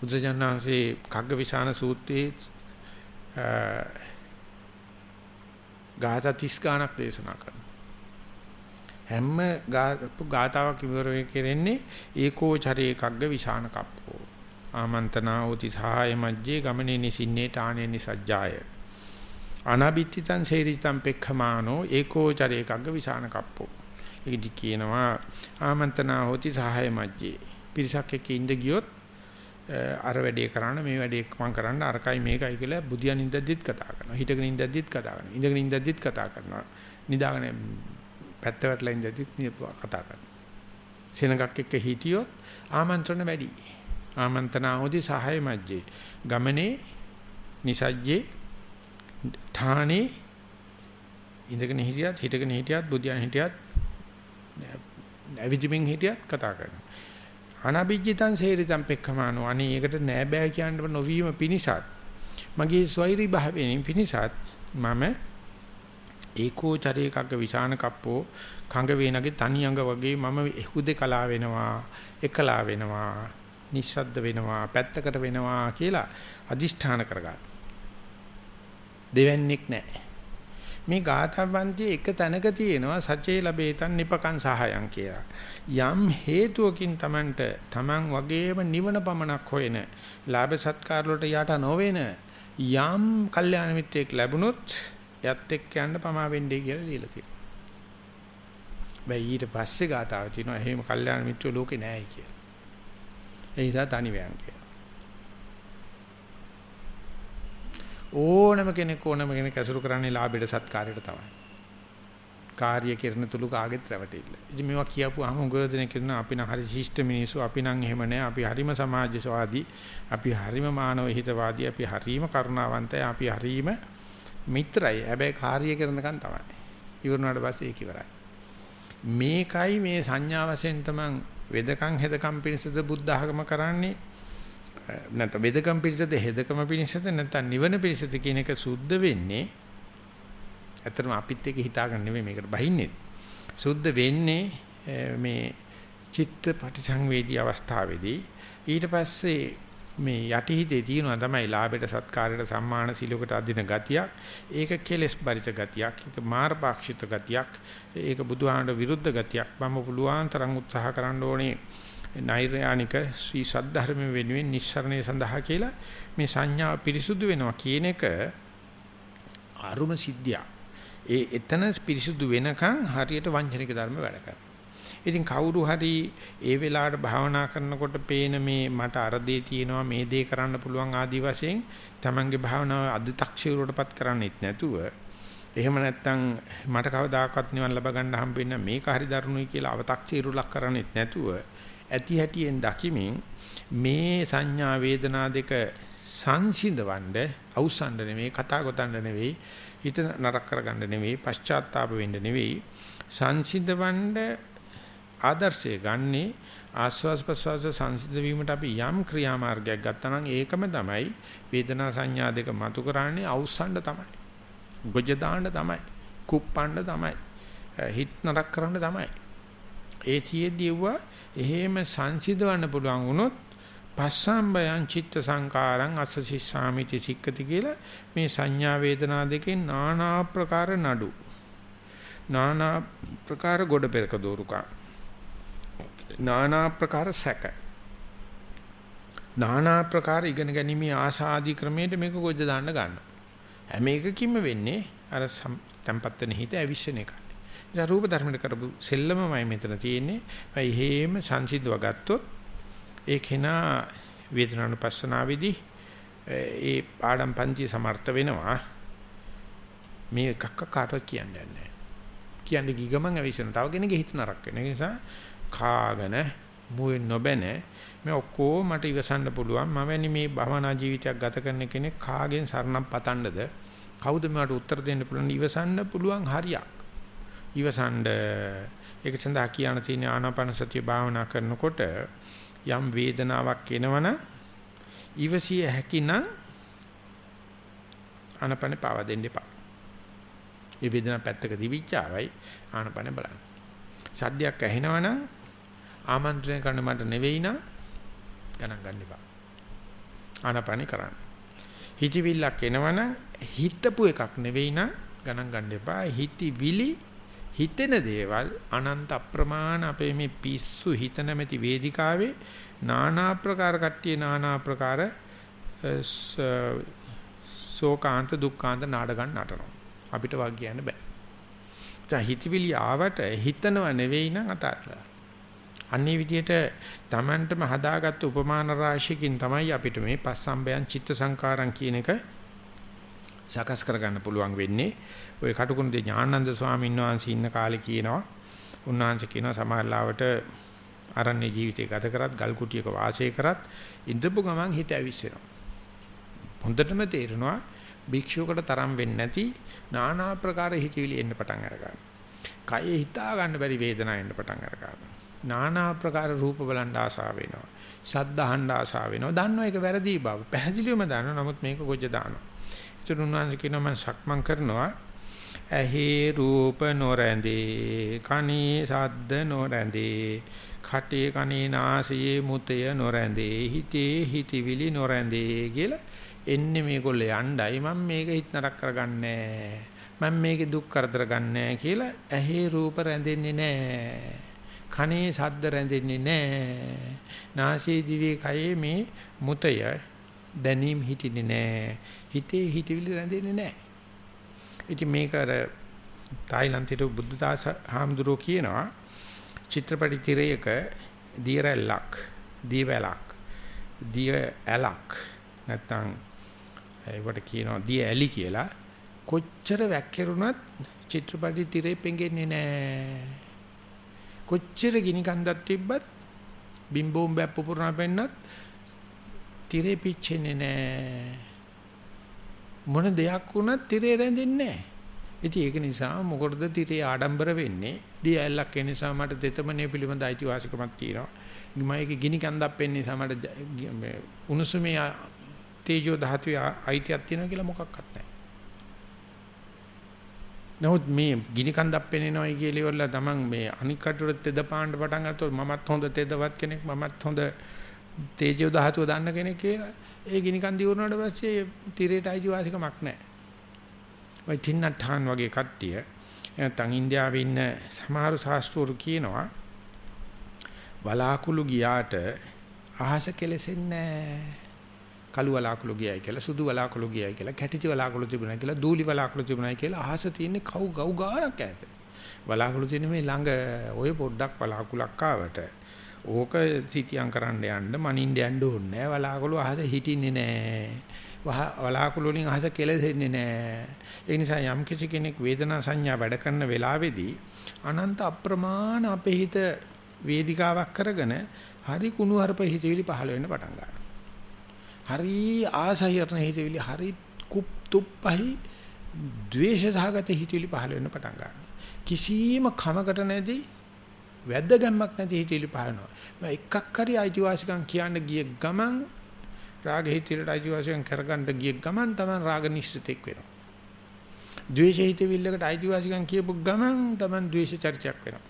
බුදුජානනාංශේ කග්ගවිශාන සූත්‍රයේ ගාථා 30 ගණක් දේශනා කරනවා. හැම ගාතාවක් ඉවර කෙරෙන්නේ ඒකෝ චරේ කග්ග විශාන කප්පෝ. ආමන්තනා උති සහාය මජ්ජේ ගමනේ නිසින්නේ තානේ නිසජ්ජාය. අනබිත්තිතං සේරිතං පෙක්ඛමානෝ ඒකෝ චරේ කග්ග විශාන කප්පෝ. ඒකදි කියනවා ආමන්තනා හොති සහාය මජ්ජේ. පිරිසක් එක්ක ඉඳ ගියොත් අර වැඩේ කරන්න මේ වැඩේ මම කරන්න අරකයි මේකයි කියලා බුදියන් ඉඳද්දිත් කතා කරනවා. හිටගෙන ඉඳද්දිත් කතා කරනවා. ඉඳගෙන ඉඳද්දිත් කතා කරනවා. නිදාගෙන පැත්ත වැටලා ඉඳද්දිත් කතා කරනවා. සෙනගක් එක්ක හිටියොත් ආමන්ත්‍රණ වැඩි. ආමන්ත්‍රණාවදී සහාය මැජ්ජේ. ගමනේ නිසජ්ජේ ඨානේ ඉඳගෙන හිටියත් හිටගෙන හිටියත් බුදියන් හිටියත් ඇවිදිමින් හිටියත් කතා කරනවා. අනබිජ්ජිතං සේරිතං පෙක්ඛමානෝ. අනේ ඒකට නෑ බෑ කියන්න නොවීම පිණිසත්. මගේ ස්වෛරී භාවයෙන් පිණිසත් මම ඒකෝ චරේකග්ග විසාන කප්පෝ කංග වේනගේ තනි අඟ වගේ මම එහුදේ කලා වෙනවා එකලා වෙනවා නිස්සද්ද වෙනවා පැත්තකට වෙනවා කියලා අදිෂ්ඨාන කරගන්න. දෙවන්නේක් නැහැ මේ ගාථාවන්තියේ එක තැනක තියෙනවා සචේ ලැබේතන් නිපකං සහයං කියලා. යම් හේතුවකින් Tamanට Taman වගේම නිවන පමණක් හොයන ලාභ සත්කාර වලට යට නොවන යම් කල්යාණ මිත්‍රයෙක් ලැබුණොත් යත් එක්ක යන්න පමා වෙන්නේ කියලා ලියලා තියෙනවා. බෑ ඊට පස්සේ ගාතාව තියෙනවා එහෙම කල්යාණ මිත්‍රයෝ ලෝකේ නැහැ කියලා. ඒ නිසා තනි වෑන් කියලා. ඕනම කෙනෙක් ඕනම කෙනෙක් ඇසුරු කරන්නේ ලාභයට සත්කාරයට තමයි. කාර්ය කරන තුරු කාගෙත් රැවටිල්ල. ඉතින් මේවා කියපුවාම උගදෙනෙක් කියන අපි නම් හරි ශිෂ්ට මිනිස්සු අපි නම් එහෙම නෑ අපි හරිම සමාජවාදී අපි හරිම මානව හිතවාදී අපි හරිම කරුණාවන්තයි අපි හරිම මිත්‍රයි. හැබැයි කාර්ය කරනකන් තමයි. ඉවරනාට පස්සේ ඒක ඉවරයි. මේකයි මේ සංඥා වශයෙන් තමන් වෙදකම් හෙදකම් පිණිසද බුද්ධ ආගම කරන්නේ නැත්නම් වෙදකම් පිණිසද හෙදකම පිණිසද නැත්නම් නිවන පිණිසද කියන එක සුද්ධ වෙන්නේ ඇත්තටම අපිත් එක හිතාගන්න නෙමෙයි මේකට බහින්නේ සුද්ධ වෙන්නේ මේ චිත්ත පටිසංවේදී අවස්ථාවේදී ඊට පස්සේ මේ යටිහිතේ තියෙනවා තමයි ලාභයට සත්කාරයට සම්මාන සිලෝකට අදින ගතියක්. ඒක කෙලස් බරිත ගතියක්. ඒක මාර්ගපාක්ෂිත ගතියක්. ඒක බුදුහාමර විරුද්ධ ගතියක්. මම පුළුවන් තරම් උත්සාහ කරන්න ඕනේ. නෛර්යානික ශ්‍රී සද්ධර්ම වෙනුවෙන් නිස්සරණය සඳහා කියලා මේ සංඥා පිරිසුදු වෙනවා කියන එක අරුම සිද්ධියක්. ඒ එතන පිරිසුදු වෙනකන් හරියට වංචනික ධර්ම වැඩ කරනවා. ඉතින් කවුරු හරි ඒ වෙලාවට භාවනා කරනකොට පේන මේ මට අර දේ තියෙනවා මේ දේ කරන්න පුළුවන් ආදි වශයෙන් තමන්ගේ භාවනාව අධි탁ෂීරුවටපත් කරන්නෙත් නැතුව එහෙම නැත්නම් මට කවදාකවත් නිවන් ලබා ගන්න හම්බෙන්න මේක හරි දරුණුයි කියලා අව탁ෂීරු ලක් කරන්නෙත් නැතුව ඇති හැටියෙන් දකිමින් මේ සංඥා වේදනා දෙක සංසිඳවන්න අවසන්ඩ නෙවෙයි කතා ගොතන්න නෙවෙයි හිත නරක කරගන්න නෙවෙයි පශ්චාත්තාප වෙන්න නෙවෙයි සංසිඳවන්න ආදර්ශය ගන්නේ ආස්වාස් ප්‍රසවාස සංසිද්ධ වීමට අපි යම් ක්‍රියාමාර්ගයක් ගත්තා නම් ඒකම තමයි වේදනා සංඥා දෙක මතු කරන්නේ අවසන්ඩ තමයි. ගොජ දාන්න තමයි. කුප්පන්න තමයි. හිත නරක කරන්න තමයි. ඒ තියේදී වුණා එහෙම සංසිඳවන්න පුළුවන් වුණොත් පස්සම්බයං චිත්ත සංකාරං අසසිස්සාමිති සික්කති කියලා මේ සංඥා වේදනා දෙකෙන් নানা ආකාර නඩු নানা ප්‍රකාර ගොඩ පෙරක දෝරුකා নানা ප්‍රකාර සැක. নানা ප්‍රකාර ඉගෙන ගැනීමේ ආසාදී ක්‍රමයට මේක ගොජ දාන්න ගන්නවා. හැම එකකින්ම වෙන්නේ අර tempat වෙන හිත ඇවිස්සෙන එකයි. ඉතින් රූප ධර්මයට කරපු සෙල්ලමමයි මෙතන තියෙන්නේ. මම හේම සංසිද්ධව ගත්තොත් ඒ කෙනා වේදනානුපස්සනාවේදී ඒ පාඩම් පන්ති සමර්ථ වෙනවා. මේ එකක් කාටවත් කියන්නේ නැහැ. කියන්නේ ගිගමන් ඇවිස්සෙන. තව කෙනෙක්ගේ හිත නරක වෙන. ඒ නිසා කාගෙන මුවෙන් නොබැන මේ ඔක්කොම මට ඉවසන්න පුළුවන් මම වැනි මේ භවනා ජීවිතයක් ගත කරන කෙනෙක් කාගෙන් සරණම් පතන්නද කවුද මට උත්තර දෙන්න පුළුවන් ඉවසන්න පුළුවන් හරියක් ඉවසන්න ඒක සඳහා කියන තියෙන ආනාපාන සතිය භාවනා කරනකොට යම් වේදනාවක් එනවන ඉවසිය හැකිනම් ආනාපාන පාව දෙන්න එපා. ඒ වේදනාව පැත්තක දිවිච්චාවයි ආනාපාන බලන්න. සද්දයක් ඇහෙනවනම් ආමන්ත්‍රණය කරන්න මට නෙවෙයි නා ගණන් ගන්න එපා. ආනපනි කරන්න. හිතවිල්ලක් එනවනම් හිතපු එකක් නෙවෙයි නා ගණන් ගන්න එපා. හිතවිලි හිතෙන දේවල් අනන්ත අප්‍රමාණ අපේ මේ පිස්සු හිත නැමැති වේදිකාවේ নানা ආකාර කට්ටිය নানা ආකාර ශෝකාන්ත දුක්ඛාන්ත නාඩගම් නටනවා. අපිට වාග් කියන්න බෑ. ජා හිතවිලි ආවට හිතනව නෙවෙයි නම් අතාරලා. අන්නේ විදිහට Tamanටම හදාගත්ත උපමාන රාශියකින් තමයි අපිට මේ පස්සම්බයන් චිත්ත සංකාරම් කියන එක සකස් කරගන්න පුළුවන් වෙන්නේ. ඔය කටුකුරුදී ඥානানন্দ ස්වාමීන් වහන්සේ ඉන්න කාලේ කියනවා උන්වහන්සේ කියනවා සමහරලාවට අරණ්‍ය ජීවිතය ගත කරත් ගල් කුටියක වාසය කරත් ඉඳපු ගමන් හිත ඇවිස්සෙනවා. හොඳටම තේරෙනවා භික්ෂුවකට තරම් වෙන්නේ නැති নানা ආකාර හිතවිලි එන්න පටන් අරගන්නවා. කය හිතා ගන්න බැරි වේදනාව එන්න පටන් අරගන්නවා. নানা ආකාර රූප බලන් ආසාව වෙනවා. ශබ්ද අහන්න ආසාව වෙනවා. දන්නව ඒක වැරදි බව. පැහැදිලිවම දන්නව. නමුත් මේක ගොජ දානවා. ඒතර උන්වහන්සේ කියනවා මම සක්මන් කරනවා. ඇහි රූප නොරැඳේ. කනේ ශබ්ද නොරැඳේ. කටේ කනේ නාසයේ මුතය නොරැඳේ. හිතේ හිතවිලි නොරැඳේ කියලා එන්නේ මේගොල්ලෝ යණ්ඩයි මම මේක හිත නරක කරගන්නේ මම මේකේ දුක් කරදර ගන්නෑ කියලා ඇහි රූප රැඳෙන්නේ නෑ කනේ ශබ්ද රැඳෙන්නේ නැහැ. නාසයේ දිවේ කයේ මේ මුතය දැනීම හිටින්නේ නැහැ. හිතේ හිතවිලි රැඳෙන්නේ නැහැ. ඉතින් මේක අර තායිලන්තයේ බුද්ධදාස හාමුදුරුවෝ කියනවා චිත්‍රපටි තිරයක දියරැල්ලක් දීවැලක් දිය ඇලක් නැත්තම් ඒවට කියනවා දිය ඇලි කියලා කොච්චර වැක්කිරුණත් චිත්‍රපටි තිරේ පෙඟෙන්නේ නැහැ කොච්චර ගිනි කන්දක් තිබ්බත් බිම් බෝම්බයක් පුපුරන පෙන්නත් tire පිච්චෙන්නේ නැහැ. මොන දෙයක් වුණත් tire රැඳෙන්නේ නැහැ. ඉතින් ඒක නිසා මොකටද tire ආඩම්බර වෙන්නේ? දී ඇල්ලක් ඒ නිසා මට දෙතමනේ පිළිබඳ අයිතිවාසිකමක් තියෙනවා. මම ගිනි කන්දක් පෙන්නේ නිසා මට උණුසුමේ තේජෝ ධාතුවේ අයිතියක් තියෙනවා කියලා මොකක්වත් නැහැ. නමුත් මේ ගිනි කන්දක් පෙනෙනවයි කියලා ඉවරලා තමන් මේ අනික් කටුවට තෙද පාන්න පටන් ගත්තොත් මමත් හොඳ තෙදවත් කෙනෙක් මමත් හොඳ තේජෝ ධාතුව දන්න කෙනෙක් කියලා ඒ ගිනි කන්දි වුණාට පස්සේ තිරේට අයිතිවාසිකමක් නැහැ. ඔය තින්නට්ටාන් වගේ කට්ටිය නැත්නම් ඉන්දියාවේ ඉන්න සමහර ශාස්ත්‍රවරු කියනවා වලාකුළු ගියාට අහස කෙලෙසෙන්නේ නැහැ. කළු වලාකුළු ගියයි කියලා සුදු වලාකුළු ගියයි කියලා කැටිචි වලාකුළු තිබුණා කියලා දූලි වලාකුළු තිබුණා කියලා අහස තියෙන්නේ කව් ගව් ගානක් ඈත. වලාකුළු තියෙන්නේ මේ ළඟ ඔය පොඩ්ඩක් වලාකුළක් ආවට ඕක සිටියම් කරන්න යන්න මනින්න යන්න ඕනේ නෑ වලාකුළු අහස හිටින්නේ නෑ. වලාකුළු වලින් අහස කෙලෙසෙන්නේ නෑ. ඒ නිසා යම් කිසි කෙනෙක් වේදනා සංඥා වැඩ කරන වෙලාවේදී අනන්ත අප්‍රමාණ අපේ හිත වේදිකාවක් කරගෙන හරි කුණු හරප හිතවිලි පහළ වෙන්න පටන් ගන්නවා. හරි ආසයරණ හිතවිලි හරි කුප් තුප්පහයි ද්වේෂ සහගත හිතවිලි පහළ වෙන්න පටන් ගන්නවා. කිසිම කමකට නැති වැද්දගම්මක් නැති හිතවිලි පහළනවා. මම එකක් හරි අයිතිවාසිකම් කියන්න ගිය ගමන් රාග හිතවිලට අයිතිවාසිකම් කරගන්න ගිය ගමන් තමයි රාග නිශ්චිතෙක් වෙනවා. ද්වේෂ හිතවිල්ලකට අයිතිවාසිකම් කියපු ගමන් තමයි ද්වේෂ චර්චයක් වෙනවා.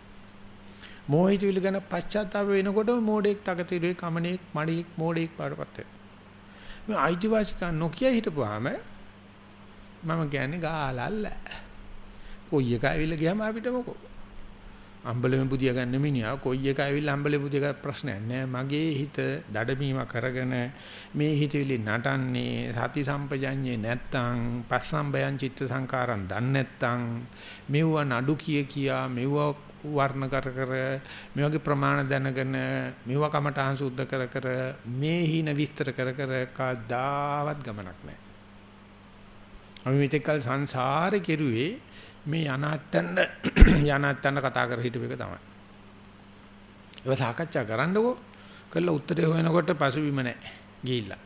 මොහිතවිල්ල ගැන පශ්චාත්තාප වෙනකොට මෝඩෙක් තකතිරේ කමණෙක් මඩියෙක් මෝඩෙක් පාඩපත් වෙනවා. මේ අයිතිවාසිකම් නොකිය හිටපුවාම මම කියන්නේ ගාලල්ල. කොයි එක ඇවිල්ලා ගියාම අපිට මොකෝ. අම්බලෙම බුදියා ගන්න මිනිහා කොයි එක ඇවිල්ලා අම්බලෙ බුදියා ගන්න ප්‍රශ්නයක් නෑ. මගේ හිත දඩමීම කරගෙන මේ හිතවිලි නටන්නේ සති සම්පජඤ්ඤේ නැත්තම් පස්සම්බයං චිත්ත සංකාරම් දන්නේ නැත්තම් මෙවුව නඩු කිය කියා මෙවුව වර්ණ කර කර මේ වගේ ප්‍රමාණ දැනගෙන මේව කමටහන් සුද්ධ කර කර මේ හින විස්තර කර කර කවදාවත් ගමනක් නැහැ. අපි මෙතෙක්කල් සංසාරේ කෙරුවේ මේ යනාට්ටන්න යනාට්ටන්න කතා කර හිටපු එක තමයි. ඒක සාකච්ඡා කරන්නකෝ කළා උත්තරේ හොයනකොට පසුබිම නැහැ. ගිහිල්ලා.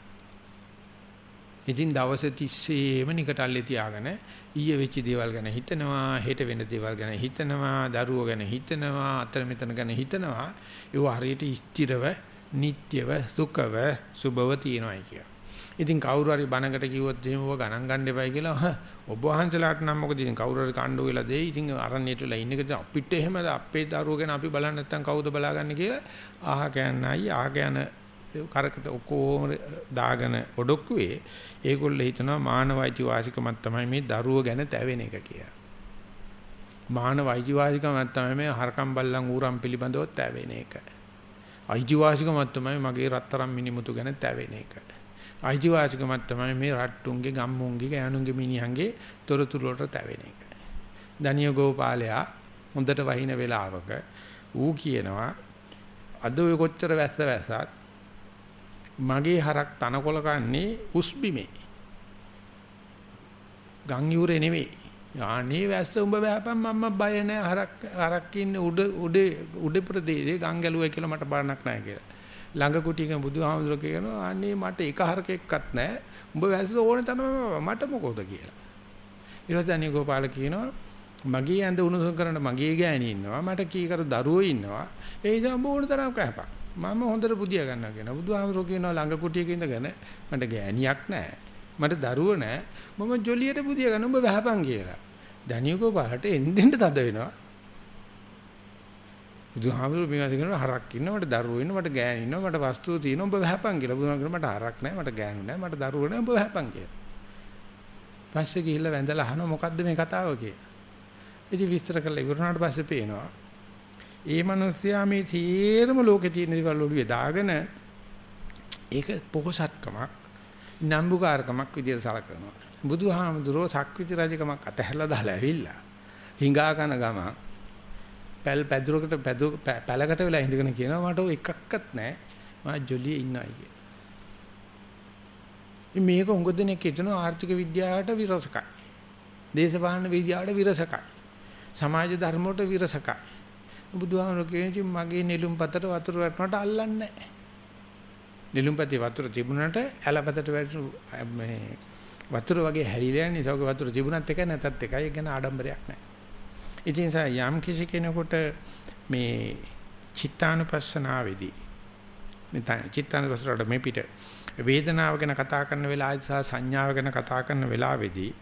ඉතින් දවස් 30ෙම නිකටල්ලේ තියාගෙන ඊයේ වෙච්ච දේවල් ගැන හිතනවා හෙට වෙන දේවල් ගැන හිතනවා දරුවෝ ගැන හිතනවා අතර මෙතන ගැන හිතනවා ඒව හරියට ස්ථිරව නිට්‍යව සුඛව සුභව තියෙනවායි කිය. ඉතින් කවුරු හරි බණකට කිව්වොත් එහෙම ඔය ගණන් ගන්න එපයි කියලා ඔබ වහන්සලාට නම් මොකද ඉතින් කවුරු හරි කණ්ඩෝ වෙලා දෙයි ඉතින් අරණියට වෙලා ඉන්නකද අපිට එහෙමද අපේ දරුවෝ ගැන අපි බලන්නේ නැත්නම් කවුද බලාගන්නේ කියලා ආහ කියන්නයි ආහ කියන කරකත ඔක්කොම දාගෙන ඔඩොක්කුවේ ඒගොල්ලෝ හිතනවා මානවයිති වාසිකමක් තමයි මේ දරුව ගැන තැවෙන එක කියලා. මානවයිති වාසිකමක් තමයි මේ හරකම් බල්ලන් ඌරම් පිළිබඳව තැවෙන එක. අයිතිවාසිකමක් තමයි මගේ රත්තරන් මිනිමුතු ගැන තැවෙන එක. අයිතිවාසිකමක් තමයි මේ රට්ටුන්ගේ ගම්මුන්ගේ ගෑනුන්ගේ මිනිහන්ගේ තොරතුරු වලට තැවෙන එක. දනිය ගෝපාලයා හොඳට වහින වෙලාවක ඌ කියනවා අද ඔය කොච්චර වැස්ස වැසත් මගේ හරක් තනකොළ කන්නේ උස්බිමේ. ගම් යූරේ නෙවෙයි. යන්නේ වැස්ස උඹ බෑපම් මම බය නැහැ හරක් හරක් ඉන්නේ උඩ උඩ උඩ ප්‍රදේශේ ගම් ගැලුවයි කියලා මට බාරණක් නැහැ කියලා. ළඟ කුටියක බුදුහාමුදුර කියනවා අනේ මට එක හරකෙක්වත් නැහැ. උඹ වැස්ස ඕනේ තමයි මට මොකෝද කියලා. ඊට පස්සේ අනේ ගෝපාල කියනවා මගේ ඇඳ උණුසුම් කරන්න මගේ ගෑණි ඉන්නවා. මට කීකර දරුවෝ ඉන්නවා. ඒ නිසා උඹ ඕන තරම් කහපන් මම හොඳට පුදියා ගන්නවා කියන බුදුහාමරෝ කියනවා ළඟ කුටියක ඉඳගෙන මට ගෑණියක් නැහැ. මට දරුවෝ නැහැ. මම ජොලියට පුදියා ගන්න උඹ වැහපන් කියලා. දනියකෝ පාට එන්න එන්න තද වෙනවා. බුදුහාමරෝ මේවා කියනවා හරක් ඉන්නවා මට දරුවෝ ඉන්නවා මට ගෑණි ඉන්නවා මට වස්තුව තියෙනවා උඹ වැහපන් කියලා. බුදුහාමරෝ මට හරක් නැහැ මට ගෑණි නැහැ මට දරුවෝ නැහැ උඹ වැහපන් කියලා. පස්සේ ගිහිල්ලා වැඳලා අහනවා මොකද්ද මේ කතාව කියලා. ඉතින් විස්තර කරලා ඉවරනාට පස්සේ පේනවා ඒ මිනිස්සයා මේ තීරම ලෝකේ තියෙන දේවල් ඔළුවේ දාගෙන ඒක පොහසත්කමක් නම්බුකාරකමක් විදියට සලකනවා. බුදුහාමුදුරෝ සක්විති රජකමක් අතහැරලා දාලා ඇවිල්ලා හිඟා කන ගම පැල් පැදුරකට පැදු පැලකට වෙලා ඉඳගෙන කියනවා මට ඔය එකක්වත් නැහැ. මා ජොලියේ ඉන්නයි කිය. මේක උඟ දෙනෙක් හිතන ආර්ථික විද්‍යාවට විරසකයි. දේශපාලන විද්‍යාවට විරසකයි. සමාජ ධර්ම වලට විරසකයි. බුදුහාමුදුරු කියන්නේ මගේ නෙළුම් පතට වතුර වැටුණාට අල්ලන්නේ නැහැ. නෙළුම් පතේ වතුර තිබුණාට ඇලපතට වැටුණු මේ වතුර වගේ හැලිලා යන නිසා වතුර තිබුණත් එකයි නැතත් එකයි ඒක ගැන ආඩම්බරයක් නැහැ. ඉතින් යම් කිසි කෙනෙකුට මේ චිත්තානුපස්සනාවේදී නැත්නම් චිත්තානුපස්සනට මේ පිට වේදනාව ගැන කතා කරන වෙලාවදී සහ සංඥාව ගැන කතා කරන වෙලාවේදී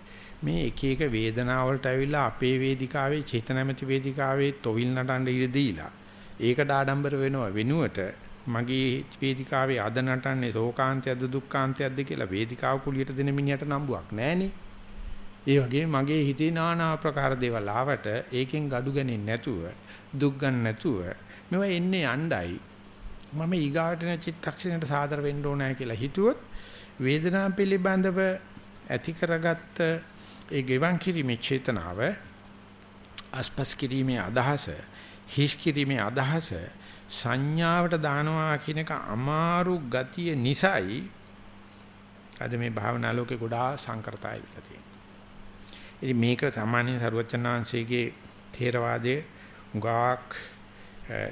මේ එක එක වේදනාව වලට ඇවිල්ලා අපේ වේදිකාවේ චේතනමැති වේදිකාවේ තොවිල් නටන්න ඉඩ දීලා ඒකට ආඩම්බර වෙනවා වෙනුවට මගේ වේදිකාවේ අද නටන්නේ ශෝකාන්තයක්ද දුක්ඛාන්තයක්ද කියලා වේදිකාව කුලියට දෙන මිනිහට නම්බුවක් නැහනේ. ඒ වගේ මගේ හිතේ নানা ආකාර දේවල් ආවට ඒකෙන් gadu ගන්නේ නැතුව දුක් ගන්න නැතුව මේවා එන්නේ යණ්ඩයි මම ඊගාටන චිත්තක්ෂණයට සාදර වෙන්න ඕනෑ කියලා හිතුවොත් වේදනාව පිළිබඳව ඇති කරගත්ත ඒ ගෙවන් කිරීමේ චේතනාව අස්පස් කිරීමේ අදහස හිස් කිරීමේ අදහස සංඥාවට දානවා කියන එක අමාරු ගතිය නිසායි අද මේ භාවනා ලෝකේ ගොඩාක් සංකරතයි වෙලා තියෙන්නේ. ඉතින් මේක සාමාන්‍ය ਸਰුවචනාංශයේ තේරවාදයේ උගාක්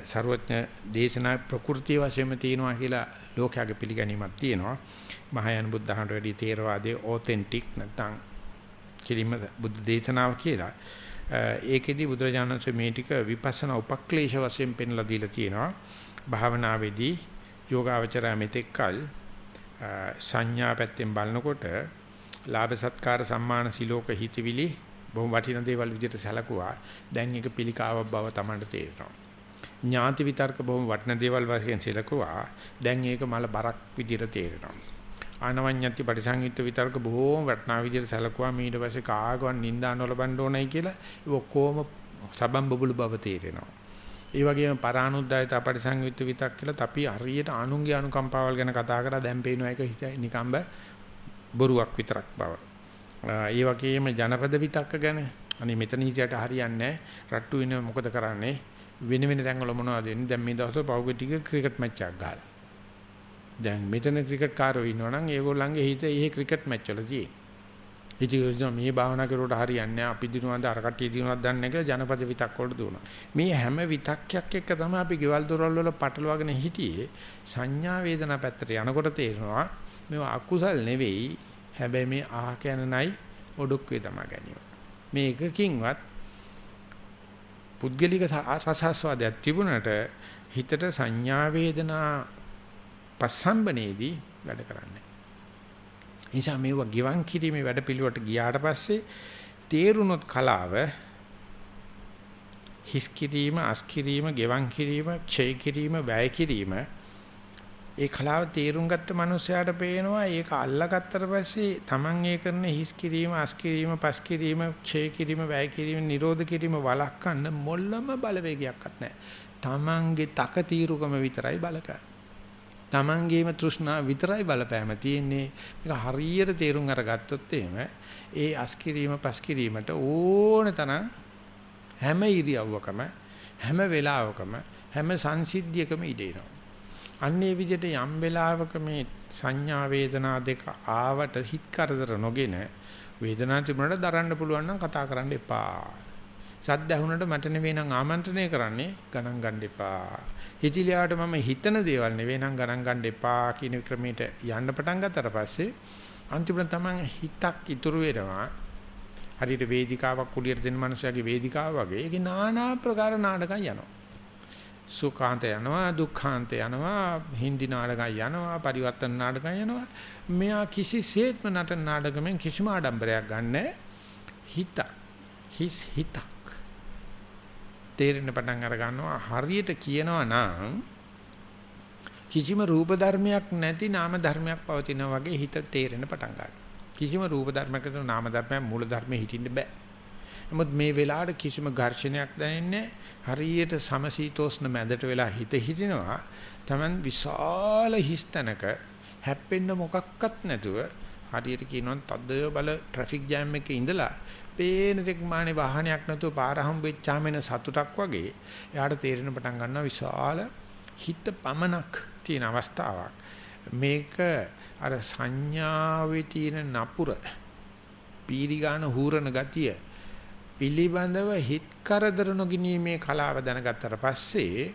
ਸਰුවඥ දේශනා ප්‍රകൃති වශයෙන්ම තියෙනවා කියලා ලෝකයාගේ පිළිගැනීමක් තියෙනවා. මහායාන බුද්ධහන්ට වැඩි තේරවාදයේ ඔතෙන්ටික් නැත්නම් කිලිම බුද්ධ දේශනාව කියලා. ඒකෙදි බුදුරජාණන්සේ මේ ටික විපස්සනා උපක්ලේශ වශයෙන් පෙන්ලා දීලා තියෙනවා. භාවනාවේදී යෝගාවචරය මෙතෙක්කල් සංඥා පැත්තෙන් බලනකොට ලාභ සත්කාර සම්මාන සිලෝක හිතවිලි බොහොම වටින දේවල් විදිහට සැලකුවා. දැන් ඒක පිළිකාවක් බව Tamanට තේරෙනවා. ඥාති විතර්ක බොහොම වටින දේවල් වශයෙන් සැලකුවා. දැන් ඒක මල බරක් විදිහට තේරෙනවා. ආනවඤ්ඤත්ති පරිසංයුක්ත විතර්ක බොහෝම වටනා විදිහට සැලකුවා ඊට පස්සේ කාගවත් නිନ୍ଦා නොලබන්න ඕනයි කියලා ඒ ඔක්කොම සබම් බබුලු බව තේරෙනවා. ඒ වගේම පරානුද්යත පරිසංයුක්ත විතක් කියලා අපි හරියට අනුන්ගේ අනුකම්පාවල් ගැන කතා කරලා දැන් පේනවා ඒක නිකම්බ බොරුවක් විතරක් බව. ඒ වගේම ජනපද විතක්ක ගැන. අනේ මෙතන හිටියට හරියන්නේ රට්ටු වෙන මොකද කරන්නේ? වෙන වෙන තැන්වල මොනවද වෙන්නේ? දැන් මේ දවස්වල පෞද්ගලික ටික ක්‍රිකට් මැච් එකක් ගහලා. දැන් මෙතන ක්‍රිකට් කාරෝ ඉන්නවනම් ඒගොල්ලන්ගේ හිත ඒ ක්‍රිකට් මැච් වල තියෙන. ඉතින් මේ භාවනා කරුවට හරියන්නේ අපි දිනුවන්ද අර කට්ටිය දිනුවක් දන්නේ නැහැ කියලා ජනපද විතක් වලට දුවනවා. මේ හැම විතක්යක් එක්ක තමයි අපි ගෙවල් දොරවල් වල පටලවාගෙන හිටියේ. සංඥා වේදනා පැත්තට යනකොට තේරෙනවා මේවා අකුසල් නෙවෙයි. හැබැයි මේ ආහ කනනයි ඔඩොක්කේ තමයි ගැනීම. මේ එකකින්වත් පුද්ගලික රසාස්වාදයක් තිබුණට හිතට සංඥා වේදනා පස්සම්බනේදී වැඩ කරන්නේ. නිසා මේව ගිවන් කිරීමේ වැඩ පිළිවෙලට ගියාට පස්සේ තේරුණොත් කලාව හිස් කිරීම, අස් කිරීම, ගෙවන් කිරීම, ක්ෂය කිරීම, වැය කිරීම ඒ කලාව තේරුම් ගත්ත මනුස්සයාට පේනවා ඒක අල්ලාගත්තට පස්සේ Taman ඒ කරන හිස් කිරීම, අස් කිරීම, පස් කිරීම, ක්ෂය කිරීම, වැය කිරීම, නිරෝධ කිරීම වළක්වන්න මොළම බලවේගයක්වත් නැහැ. Tamanගේ තක తీරුකම විතරයි බලකන්නේ. Tamangeema තෘෂ්ණා විතරයි බලපෑම තියෙන්නේ. මේක හරියට තේරුම් අරගත්තොත් එහෙම ඒ අස්කිරීම පස්කිරීමට ඕන තරම් හැම ඉරියව්වකම හැම වෙලාවකම හැම සංසිද්ධියකම ඉඩේනවා. අන්නේ විදිහට යම් වෙලාවක මේ සංඥා වේදනා දෙක ආවට හිත කරදර නොගෙන වේදනාව තිබුණාට දරන්න පුළුවන් නම් කතා කරන්න එපා. සද්ද ඇහුනට මට නෙවෙයි නම් ආමන්ත්‍රණය කරන්නේ ගණන් ගන්න එපා. හිතිලියාට මම හිතන දේවල් නෙවෙයි නම් ගණන් ගන්න එපා කියන ක්‍රමයට යන්න පටන් ගත්තට පස්සේ අන්තිමට තමයි හිතක් ඉතුරු වෙනවා. හරියට වේදිකාවක් කුලියට දෙන මනුස්සයාගේ වේදිකාව වගේ ඒකේ নানা ප්‍රකාර නාටකම් යනවා. සුඛාන්ත යනවා දුක්ඛාන්ත යනවා හින්දි නාටකම් යනවා පරිවර්තන නාටකම් යනවා මෙයා කිසිසේත්ම නටන නාටකෙන් කිසිම ආඩම්බරයක් ගන්නෑ හිත හිස් හිතක් තේරෙන්න පටන් අර ගන්නවා හරියට කියනවා නම් කිසිම රූප ධර්මයක් නැති නාම ධර්මයක් පවතිනා වගේ හිත තේරෙන්න පටන් ගන්නවා. කිසිම රූප ධර්මයකට නාම ධර්මයක් මූල ධර්මයේ හිටින්න බෑ. නමුත් මේ වෙලාවට කිසිම ඝර්ෂණයක් දැනෙන්නේ හරියට සමසීතෝස්න මැදට වෙලා හිත හිටිනවා. Taman විශාල හිස්තනක හැප්පෙන්න මොකක්වත් නැතුව හරියට කියනවා තද බල ට්‍රැෆික් ජෑම් එකේ ඉඳලා පේන තෙක් මානේ වාහනයක් නැතුව පාර හම්බෙච්චාම එන සතුටක් වගේ එයාට තේරෙන පටන් ගන්නවා විශාල හිත පමනක් තියෙන අවස්ථාවක් මේක අර සංඥාවේ තියෙන නපුර පීරිගාන හූරන ගතිය පිළිබඳව හිත කරදර නොගිනීමේ කලාව දැනගත්තට පස්සේ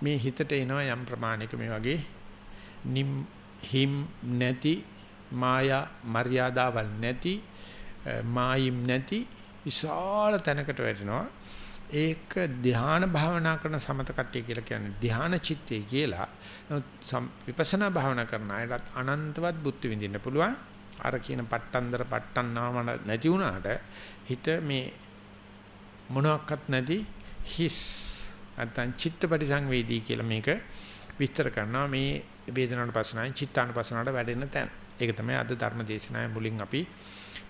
මේ හිතට එනවා යම් ප්‍රමාණයක මේ වගේ නිම් හිම් නැති මායා මර්යාදාවල් නැති මායිම් නැති විශාල තැනකට වැටෙනවා. ඒක ධ්‍යාන භාවනා කරන සමත කට්ටිය කියලා කියන්නේ ධ්‍යාන චිත්තය කියලා. විපස්සනා භාවනා කරන අයටත් අනන්තවත් බුද්ධ විඳින්න පුළුවන්. අර කියන පට්ටන්දර පට්ටන්නාම නැති වුණාට හිත මේ මොනවත් නැති හිස් නැත්නම් චිත්තපටි සංවේදී කියලා මේක විස්තර කරනවා. මේ වේදනාවට පස්සනායි චිත්තානුපස්සනාවට වැඩෙන තැන. ඒක තමයි අද ධර්ම දේශනාවේ මුලින් අපි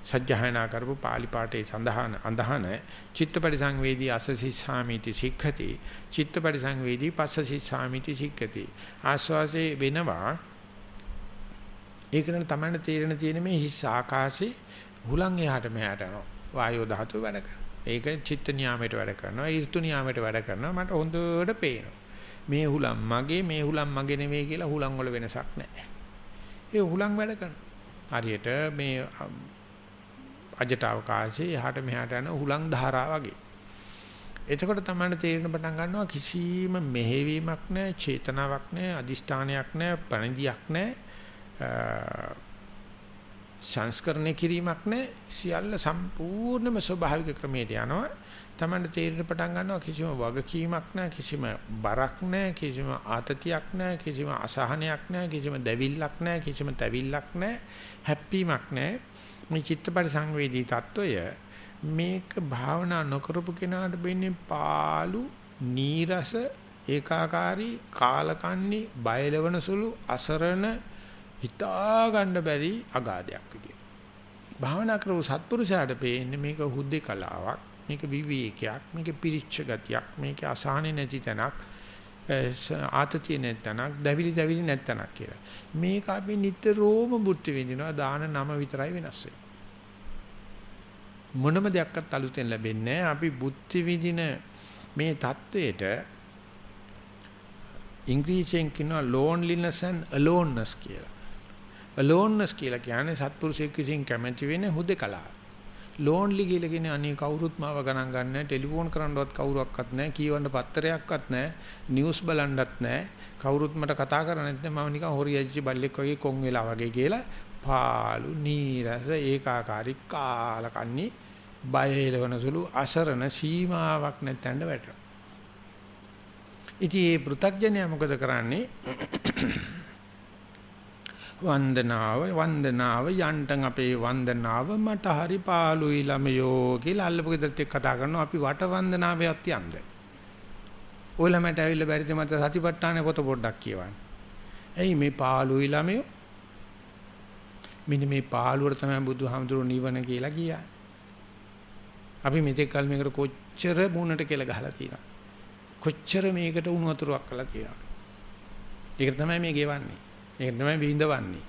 සජ්ජහායනා කරපු pāli පාඨයේ සඳහන අඳහන. චිත්තපටි සංවේදී අසසිස්සාමිති සික්ඛති. චිත්තපටි සංවේදී පස්සසිස්සාමිති සික්ඛති. ආස්වාසේ වෙනවා. ඒකන තමයි තේරෙන තියෙන මේ හිස් ආකාශේ හුලං එහාට මෙහාට යනවා. වායෝ ධාතුව වැඩ කරනවා. ඒක චිත්ත නියාමයට වැඩ කරනවා ඍතු නියාමයට වැඩ කරනවා මට හොඳට පේනවා මේ හුලං මගේ මේ හුලං මගේ නෙවෙයි කියලා හුලං වල වෙනසක් නැහැ ඒ හුලං වැඩ කරනවා හරියට මේ අජට අවකාශයේ එහාට මෙහාට යන හුලං ධාරා වගේ. එතකොට තමයි තේරෙන පටන් ගන්නවා කිසිම මෙහෙවීමක් නැහැ, චේතනාවක් නැහැ, අදිෂ්ඨානයක් නැහැ, පණිදියක් නැහැ. සංස්කරණය කිරීමක් නැහැ සියල්ල සම්පූර්ණම ස්වභාවික ක්‍රමයට යනවා. Tamanne තේරෙන්න පටන් ගන්නවා කිසිම වගකීමක් නැහැ කිසිම බරක් නැහැ කිසිම ආතතියක් නැහැ කිසිම අසහනයක් නැහැ කිසිම දැවිල්ලක් නැහැ කිසිම තැවිල්ලක් නැහැ හැප්පීමක් නැහැ මේ චිත්තපරි සංවේදී తত্ত্বය මේක භාවනා නොකරපු කෙනාට වෙන්නේ පාළු නීරස ඒකාකාරී කාලකන්ණි බයලවන සුළු අසරණ හිතා ගන්න බැරි අගාධයක් විදියට. භාවනා කරව සත්පුරුෂයාට පේන්නේ මේක හුද්දේ කලාවක්, මේක විවේකයක්, මේක පිරිච්ච ගතියක්, මේක අසහනෙ නැති තැනක්, ආතතිය නැති තැනක්, දැවිලි දැවිලි නැති තැනක් කියලා. මේක අපි නිතරම බුද්ධ විඳිනවා දාන නම විතරයි වෙනස් මොනම දෙයක්වත් අලුතෙන් ලැබෙන්නේ අපි බුද්ධ විඳින මේ தത്വයට ඉංග්‍රීසියෙන් කියනවා loneliness and aloneness කියලා. Aloneness කියලා කියන්නේ සත්පුරුෂයෙක් විසින් කැමැති වෙන හුදකලාව. ලෝන්ලි කියලා කියන්නේ අනේ කවුරුත් මාව ගණන් ගන්න නැහැ ටෙලිෆෝන් කරන්නවත් කවුරක්වත් නැහැ කියවන්න පත්තරයක්වත් නැහැ නිවුස් බලන්නත් නැහැ. කවුරුත් මට කතා කරන්නේ නැත්නම් මම නිකන් හොරියච්චි බල්ලෙක් වගේ කොන් වෙලා වගේ කියලා පාළු නීරස ඒකාකාරී කාලකන්ණි බය එළවන සුළු අසරණ සීමාවක් නැත්නම් වැටෙනවා. ඉතින් මේ පෘථග්ජනයා මොකද කරන්නේ? වන්දනාව වන්දනාව යන්ටන් අපේ වන්දනාව මට හරි පාළුයි ළමයෝ කියලා අල්ලපු ගෙදරට කතා කරනවා අපි වට වන්දනාවේවත් යන්ද. ඔය ළමයට ඇවිල්ලා බැරිද මට සතිපට්ඨාන පොත පොඩ්ඩක් කියවන්න. ඇයි මේ පාළුයි ළමයෝ? මෙන්න මේ පාළුවට තමයි බුදුහාමුදුරුවෝ නිවන කියලා කියන්නේ. අපි මෙතෙක් කල මේකට කොච්චර මුණට කියලා ගහලා තියෙනවා. කොච්චර මේකට උණු වතුරක් කළා තියෙනවා. ඒක තමයි මේ ගෙවන්නේ. ඒක තමයි විඳවන්නේ.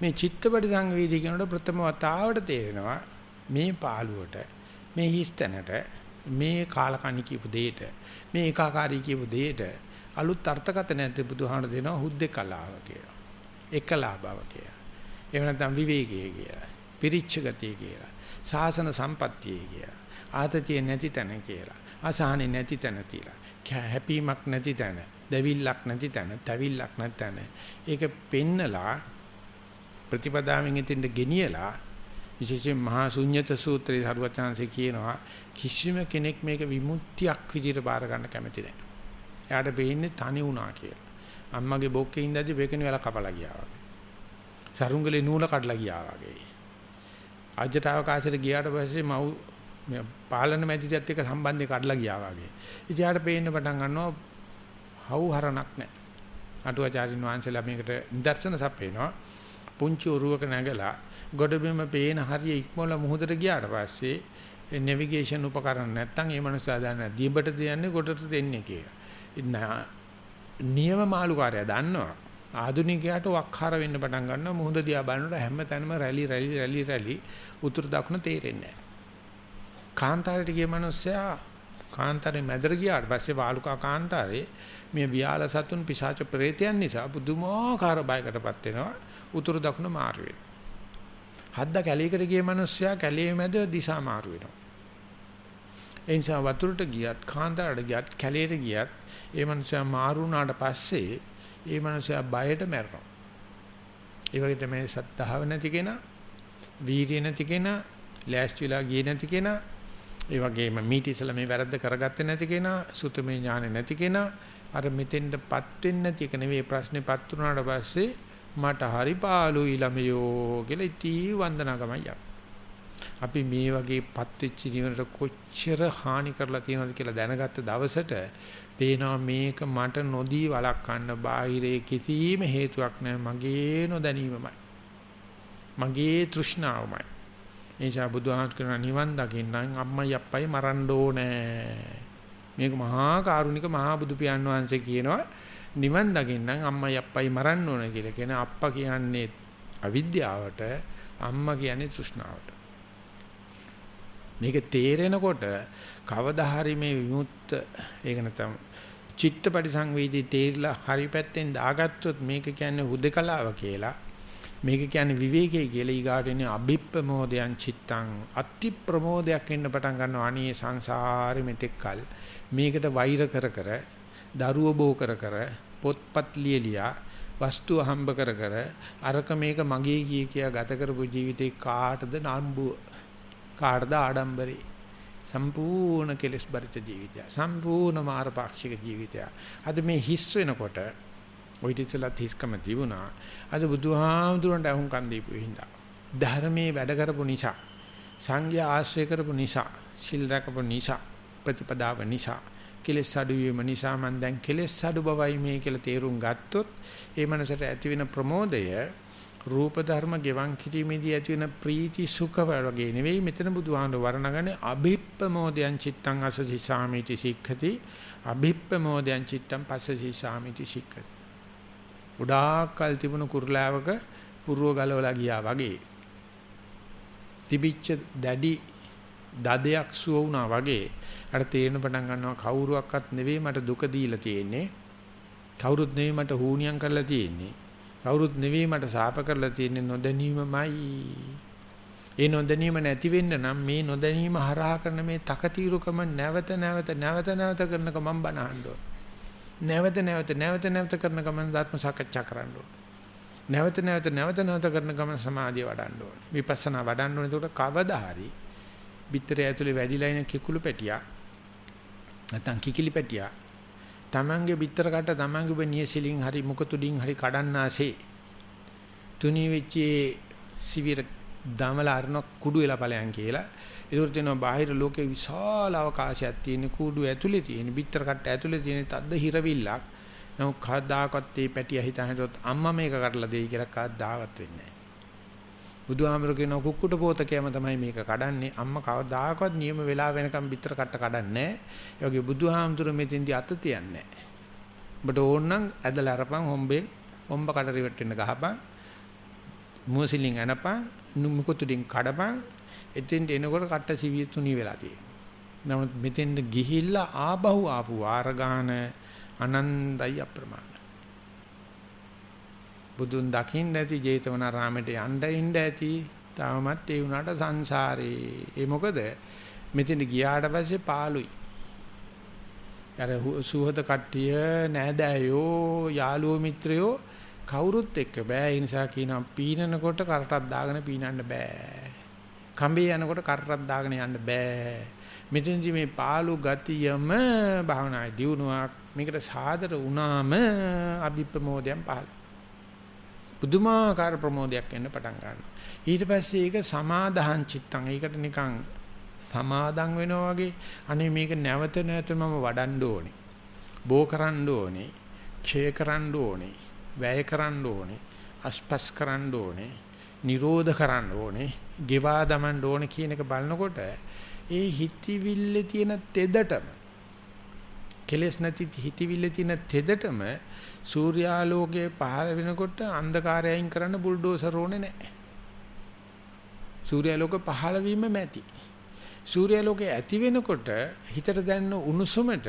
මේ චිත්තපටි සංවේදී කියනකොට ප්‍රථම වතාවට තේරෙනවා මේ පාළුවට මේ හිස්තැනට මේ කාලකණ්ණි කියපු දෙයට මේ ඒකාකාරී කියපු දෙයට අලුත් අර්ථකථනයක් බුදුහාමර දෙනවා හුද්දේ කලාව කියලා. එකලා බව කියලා. එහෙම නැත්නම් විවේකය කියලා. පිරිච්ඡ ගතිය කියලා. සාසන සම්පත්තිය කියලා. ආතතිය නැති තැන කියලා. අසහනෙ නැති තැන තියලා. හැපීමක් නැති තැන. දැවිල්ලක් නැති තැන, තැවිල්ලක් නැති තැන. ඒක පෙන්නලා ප්‍රතිපදාවෙන් ඉතින්ද ගෙනියලා විශේෂයෙන් මහා ශුන්්‍යත සූත්‍රයේ හරුවචාන්සේ කියනවා කිසිම කෙනෙක් මේක විමුක්තියක් විදිහට බාර ගන්න කැමති නැහැ. එයාට වෙන්නේ තනි වුණා කියලා. අම්මගේ බොක්කේ ඉඳද්දි වේකෙන වෙලා කපලා ගියා වගේ. සරුංගලේ නූල කඩලා ගියා වගේ. අජට අවකාශයට ගියාට පස්සේ මව් පාලන මැදිරියත් එක්ක සම්බන්ධය කඩලා ගියා වගේ. ඉතින් යාට පේන්න පටන් ගන්නවා හවුහරණක් නැහැ. අටුවාචාරින් වහන්සේලා මේකට නිදර්ශන සපේනවා. පුංචි ඔරුවක නැගලා ගොඩබිම පේන හරිය ඉක්මවල මුහුදට ගියාට පස්සේ নেভিගේෂන් උපකරණ නැත්තම් ඒ මනුස්සයා දන්නේ දීබට දෙන්නේ ගොඩට දෙන්නේ කියලා. නියම මාළුකාරයා දන්නවා. ආදුනිකයාට වක්කාර වෙන්න පටන් ගන්නවා මුහුද දිහා බලනකොට හැම තැනම රැලි රැලි රැලි රැලි උතුරු දකුණ තේරෙන්නේ නැහැ. කාන්තාරයට ගිය මනුස්සයා කාන්තාරේ මැදට ගියාට පස්සේ වාලුකා කාන්තාරේ මේ වියාල සතුන් පිශාච ප්‍රේතයන් නිසා පුදුමාකාර බයකටපත් වෙනවා උතුරු දකුණ මාරු වෙනවා. හද්ද කැලේකට ගිය මිනිස්සයා කැලේ මැද දිශා මාරු වෙනවා. ඒ නිසා වතුරට ගියත් කාන්තාරට ගියත් කැලේට ගියත් ඒ මිනිස්සයා මාරු වුණාට පස්සේ ඒ මිනිස්සයා බයට මැරෙනවා. ඒ වගේ තමයි සත්‍තාව නැති කෙනා, වීරිය නැති කෙනා, ලෑස්තිලා ගියේ නැති කෙනා, ඒ වගේම මීට ඉස්සලා මේ වැරද්ද කරගත්තේ නැති කෙනා, සුතමේ ඥානෙ නැති කෙනා, අර මෙතෙන්ටපත් වෙන්නේ නැති එක නෙවෙයි. ප්‍රශ්නේපත් වුණාට පස්සේ මට හරි පාළුයි ළමයෝ කියලා ඉති වන්දනා ගමයි අපි මේ වගේ පත් වෙච්ච නිවනට කොච්චර හානි කරලා තියෙනවද කියලා දැනගත්ත දවසට පේනවා මේක මට නොදී වළක්වන්න බාහිරේ කිසිම හේතුවක් නැහැ. මගේ නොදැනීමමයි. මගේ තෘෂ්ණාවමයි. එනිසා බුදුහාමුදුරු කරන නිවන් දකින්නම් අම්මයි අප්පයි මරන්න ඕනේ. මේක මහා කරුණික මහා බුදු පියාණන් වහන්සේ කියනවා නිවන් දකින්නම් අම්මයි අප්පයි මරන්න ඕනේ කියලා කියන අප්පා කියන්නේ අවිද්‍යාවට අම්මා කියන්නේ තෘෂ්ණාවට. මේක තේරෙනකොට කවදා හරි මේ විමුක්ත ඒක නැත්නම් චිත්ත පරිසංවේදී තේරිලා හරි පැත්තෙන් දාගත්තොත් මේක කියන්නේ හුදකලාව කියලා මේක කියන්නේ විවේකයේ කියලා ඊගාට එන්නේ අභිප්‍රමෝදයන් චිත්තං. අති ප්‍රමෝදයක් එන්න පටන් ගන්නවා අනේ සංසාරෙ මෙතෙක්කල් මේකට වෛර කර කර දරුව බෝ කර කර පොත්පත් ලියලියා වස්තුව හම්බ කර කර අරක මේක මගේ කිය කියා ගත කරපු ජීවිතේ කාටද නම්බුව? කාටද ආඩම්බරේ? සම්පූර්ණ කෙලස් බරිත ජීවිතය සම්පූර්ණ මාරපාක්ෂික ජීවිතය අද මේ හිස් වෙනකොට ඔය ඉතිසලත් හිස්කම තිබුණා. අද බුදුහාමුදුරන්ට අහුම්කම් දීපු හින්දා. ධර්මයේ වැඩ කරපු නිසා සංඝයා ආශ්‍රය කරපු නිසා සිල් රැකපු නිසා ප්‍රතිපදාව නිසා කෙලෙස් අඩු වීම නිසා මම දැන් කෙලෙස් අඩු බවයි මේ කියලා තේරුම් ගත්තොත් ඒ මනසට ඇති වෙන ප්‍රමෝදය රූප ධර්ම ගෙවන් කිරීමේදී ඇති වෙන ප්‍රීති සුඛ වගේ නෙවෙයි. මෙතන බුදුහාමුදුර වර්ණගන්නේ අභිප්පමෝදයන් චිත්තං අසසිසාමිති සික්ඛති. අභිප්පමෝදයන් චිත්තං පස්සසිසාමිති සික්ඛති. උඩාකල් තිබුණු කුරුලාවක පුරව ගලවලා ගියා වගේ තිබිච්ච දැඩි දදයක් සුව වුණා වගේ අර තේරෙන පටන් ගන්නවා කවුරුවක්වත් නෙවෙයි මට දුක දීලා තියෙන්නේ. කවුරුත් නෙවෙයි මට හූනියම් කරලා තියෙන්නේ. කවුරුත් නෙවෙයි මට සාප කරලා තියෙන්නේ නොදැනීමමයි. ඒ නොදැනීම නැති වෙන්න නම් මේ නොදැනීම හරහා කරන මේ තකතිරුකම නැවත නැවත නැවත නැවත කරනක මම බනහන්න ඕන. නැවත නැවත නැවත නැවත කරන ගමන් ධාත්ම සාකච්ඡා කරන්න ඕන. නැවත නැවත නැවත නැවත කරන ගමන් සමාධිය වඩන්න ඕන. විපස්සනා වඩන්න ඕන. එතකොට කවදා හරි බිත්තරය ඇතුලේ වැඩිලා ඉන කිකුළු පැටියා නැත්නම් කිකිලි පැටියා තමන්ගේ බිත්තර කට තමන්ගේ ඔබ නියසිලින් හරි මුකතුඩින් හරි කඩන්නාසේ තුනී වෙච්ච සිවිර දමලා අරන කුඩු වෙලා ඵලයන් කියලා ඒකට තියෙනවා බාහිර ලෝකේ විශාල අවකාශයක් තියෙන කුඩු ඇතුලේ තියෙන බිත්තර කට ඇතුලේ තියෙන තද්ද හිරවිල්ලක් නමුත් කවදාකවත් මේ පැටිය හිතා හිටියොත් අම්මා මේක කරලා දෙයි කියලා කවදාවත් වෙන්නේ නැහැ බුදුහාමර කියන කුක්කුට පොතකයම තමයි මේක කඩන්නේ. අම්මා කවදාකවත් නියම වෙලා වෙනකම් පිටර කට්ට කඩන්නේ නැහැ. ඒ වගේ බුදුහාමතුරු මෙතෙන්දී අත තියන්නේ නැහැ. ඔබට ඕනනම් ඇදලා අරපන් හොම්බෙන් හොම්බ කඩ රිවට් වෙන්න ගහපන්. මුවසිලින් අනපන් මුකුතුඩින් කඩපන්. එතෙන්ට එනකොට කට්ට සිවිය තුනී වෙලා තියෙනවා. නමුත් මෙතෙන්ට ගිහිල්ලා ආබහු ආපු වාර ගන්න අනන්තයි අප්‍රමාණ. බුදුන් දකින්න ඇති ජේතවනාරාමයට යන්න ඉන්න ඇති. තාමත් ඒ වුණාට සංසාරේ. ඒ මොකද මෙතන ගියාට පස්සේ පාළුයි. අර සුහද කට්ටිය නෑදෑයෝ යාළුවෝ මිත්‍රයෝ කවුරුත් එක්ක බෑ. ඒ නිසා කියනවා පීනනකොට කරටක් දාගෙන පීනන්න බෑ. කඹේ යනකොට කරටක් දාගෙන යන්න බෑ. මෙතනදි මේ පාළු ගතියම භාවනායි දියුණුවක්. මේකට සාදර වුණාම අභිප්‍රමෝදයෙන් පහළ පුදුමාකාර ප්‍රමෝදයක් එන්න පටන් ගන්නවා. ඊට පස්සේ ඒක සමාදාහං චිත්තං. ඒකට නිකන් සමාදම් වෙනවා වගේ අනේ මේක නැවත නැවත මම වඩන්න ඕනේ. බෝ කරන්න ඕනේ. ඡේ කරන්න ඕනේ. වැය කරන්න ඕනේ. අස්පස් කරන්න ඕනේ. නිරෝධ කරන්න ඕනේ. ගෙවා දමන්න ඕනේ කියන එක බලනකොට ඒ හිතවිල්ලේ තියෙන තෙදටම කෙලස් නැති හිතවිල්ලේ තියෙන තෙදටම සූර්යාලෝකයේ පහළ වෙනකොට අන්ධකාරය අයින් කරන්න බුල්ඩෝසර් ඕනේ නැහැ. සූර්යාලෝක පහළ වීම මැති. සූර්යාලෝකයේ ඇති වෙනකොට හිතට දැනෙන උණුසුමට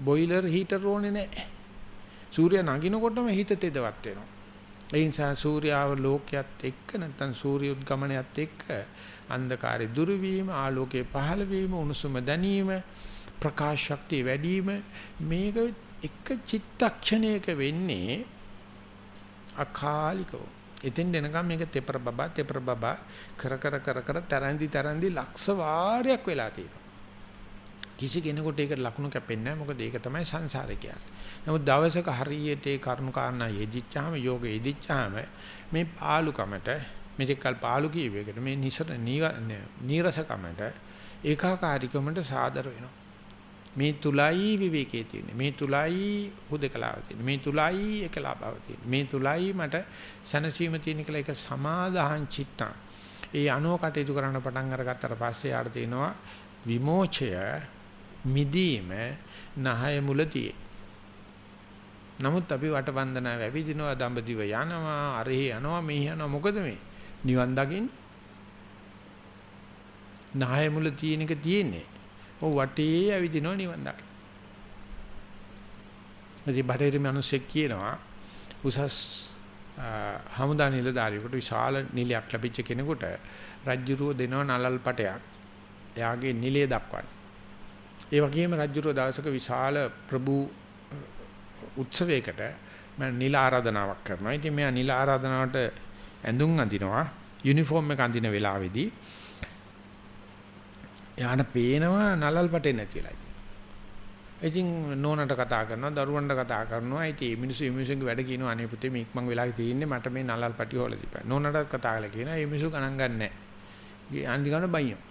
බොයිලර් හීටර් ඕනේ නැහැ. සූර්ය නගිනකොටම හිත තෙදවත් වෙනවා. ඒ නිසා සූර්යාව ලෝකයක් එක්ක නැත්නම් සූර්ය උද්ගමනයත් එක්ක අන්ධකාරය දුරු වීම ආලෝකයේ පහළ වීම උණුසුම දැනීම ප්‍රකාශ ශක්තිය වැඩි වීම මේක එක චිත්තක්ෂණයක වෙන්නේ අකාලිකව. එතෙන් දෙනකම් මේක තෙපර බබා තෙපර බබා කර කර කර කර තරන්දි තරන්දි ලක්ෂ වාරයක් වෙලා තියෙනවා. කිසි කෙනෙකුට ඒකට ලකුණු කැපෙන්නේ නැහැ. මොකද ඒක තමයි සංසාරේ කියන්නේ. නමුත් දවසක හරියට ඒ කරුණු කාරණා යෙදිච්චාම යෝග යෙදිච්චාම මේ පාලුකමට මෙතෙක්කල් පාලු කීවේකට මේ නිසර නීරසකමට ඒකාකාරීකමට සාදර වෙනවා. මේ තුලයි විවේකයේ තියෙන්නේ. මේ තුලයි හුදකලාව තියෙන්නේ. මේ තුලයි එකලා බව තියෙන්නේ. මේ තුලයි මට සනසීම තියෙන කියලා එක සමාදාහං චිත්තං. ඒ අනුව කටයුතු කරන්න පටන් අරගත්තට පස්සේ යාට තියෙනවා විමෝචය මිදීම නහය මුලතියේ. නමුත් අපි වටවන්දනා වැවිදිනවා දඹදිව යනවා අරහේ යනවා මෙහි යනවා. මොකද මේ? නිවන් දකින්න. නහය මුල තියෙන එක තියෙන්නේ. ඔව් වටේ ඇවිදිනවා නිවන් දකින්න. ඉතින් බටහිර මිනිස්සෙක් කියනවා උසස් හමුදා නිලධාරියෙකුට විශාල නිලයක් ලැබිච්ච කෙනෙකුට රජ්ජුරුව දෙනවා නලල් පටයක්. එයාගේ නිලය දක්වන්න. ඒ වගේම රජුරෝ දවසක විශාල ප්‍රභු උත්සවයකට මම නිල ආරාධනාවක් කරනවා. ඉතින් මෙයා නිල ආරාධනාවට ඇඳුම් අඳිනවා. යුනිෆෝම් එක අඳින වෙලාවේදී එයාට පේනවා නලල් පටේ නැතිලා. ඉතින් නෝනට කතා කරනවා, දරුවන්ට කතා කරනවා. ඉතින් මේ මිනිස්සු මේ මිනිස්සුන්ගේ වැඩ කියනවා අනේ පුතේ මේක මං වෙලා තියෙන්නේ මට මේ නලල් පටි හොල දීපන්. නෝනටත් කතා කරලා කියනවා මේ මිනිස්සු ගණන් ගන්නෑ. අන්ති ගන්න බයියෝ.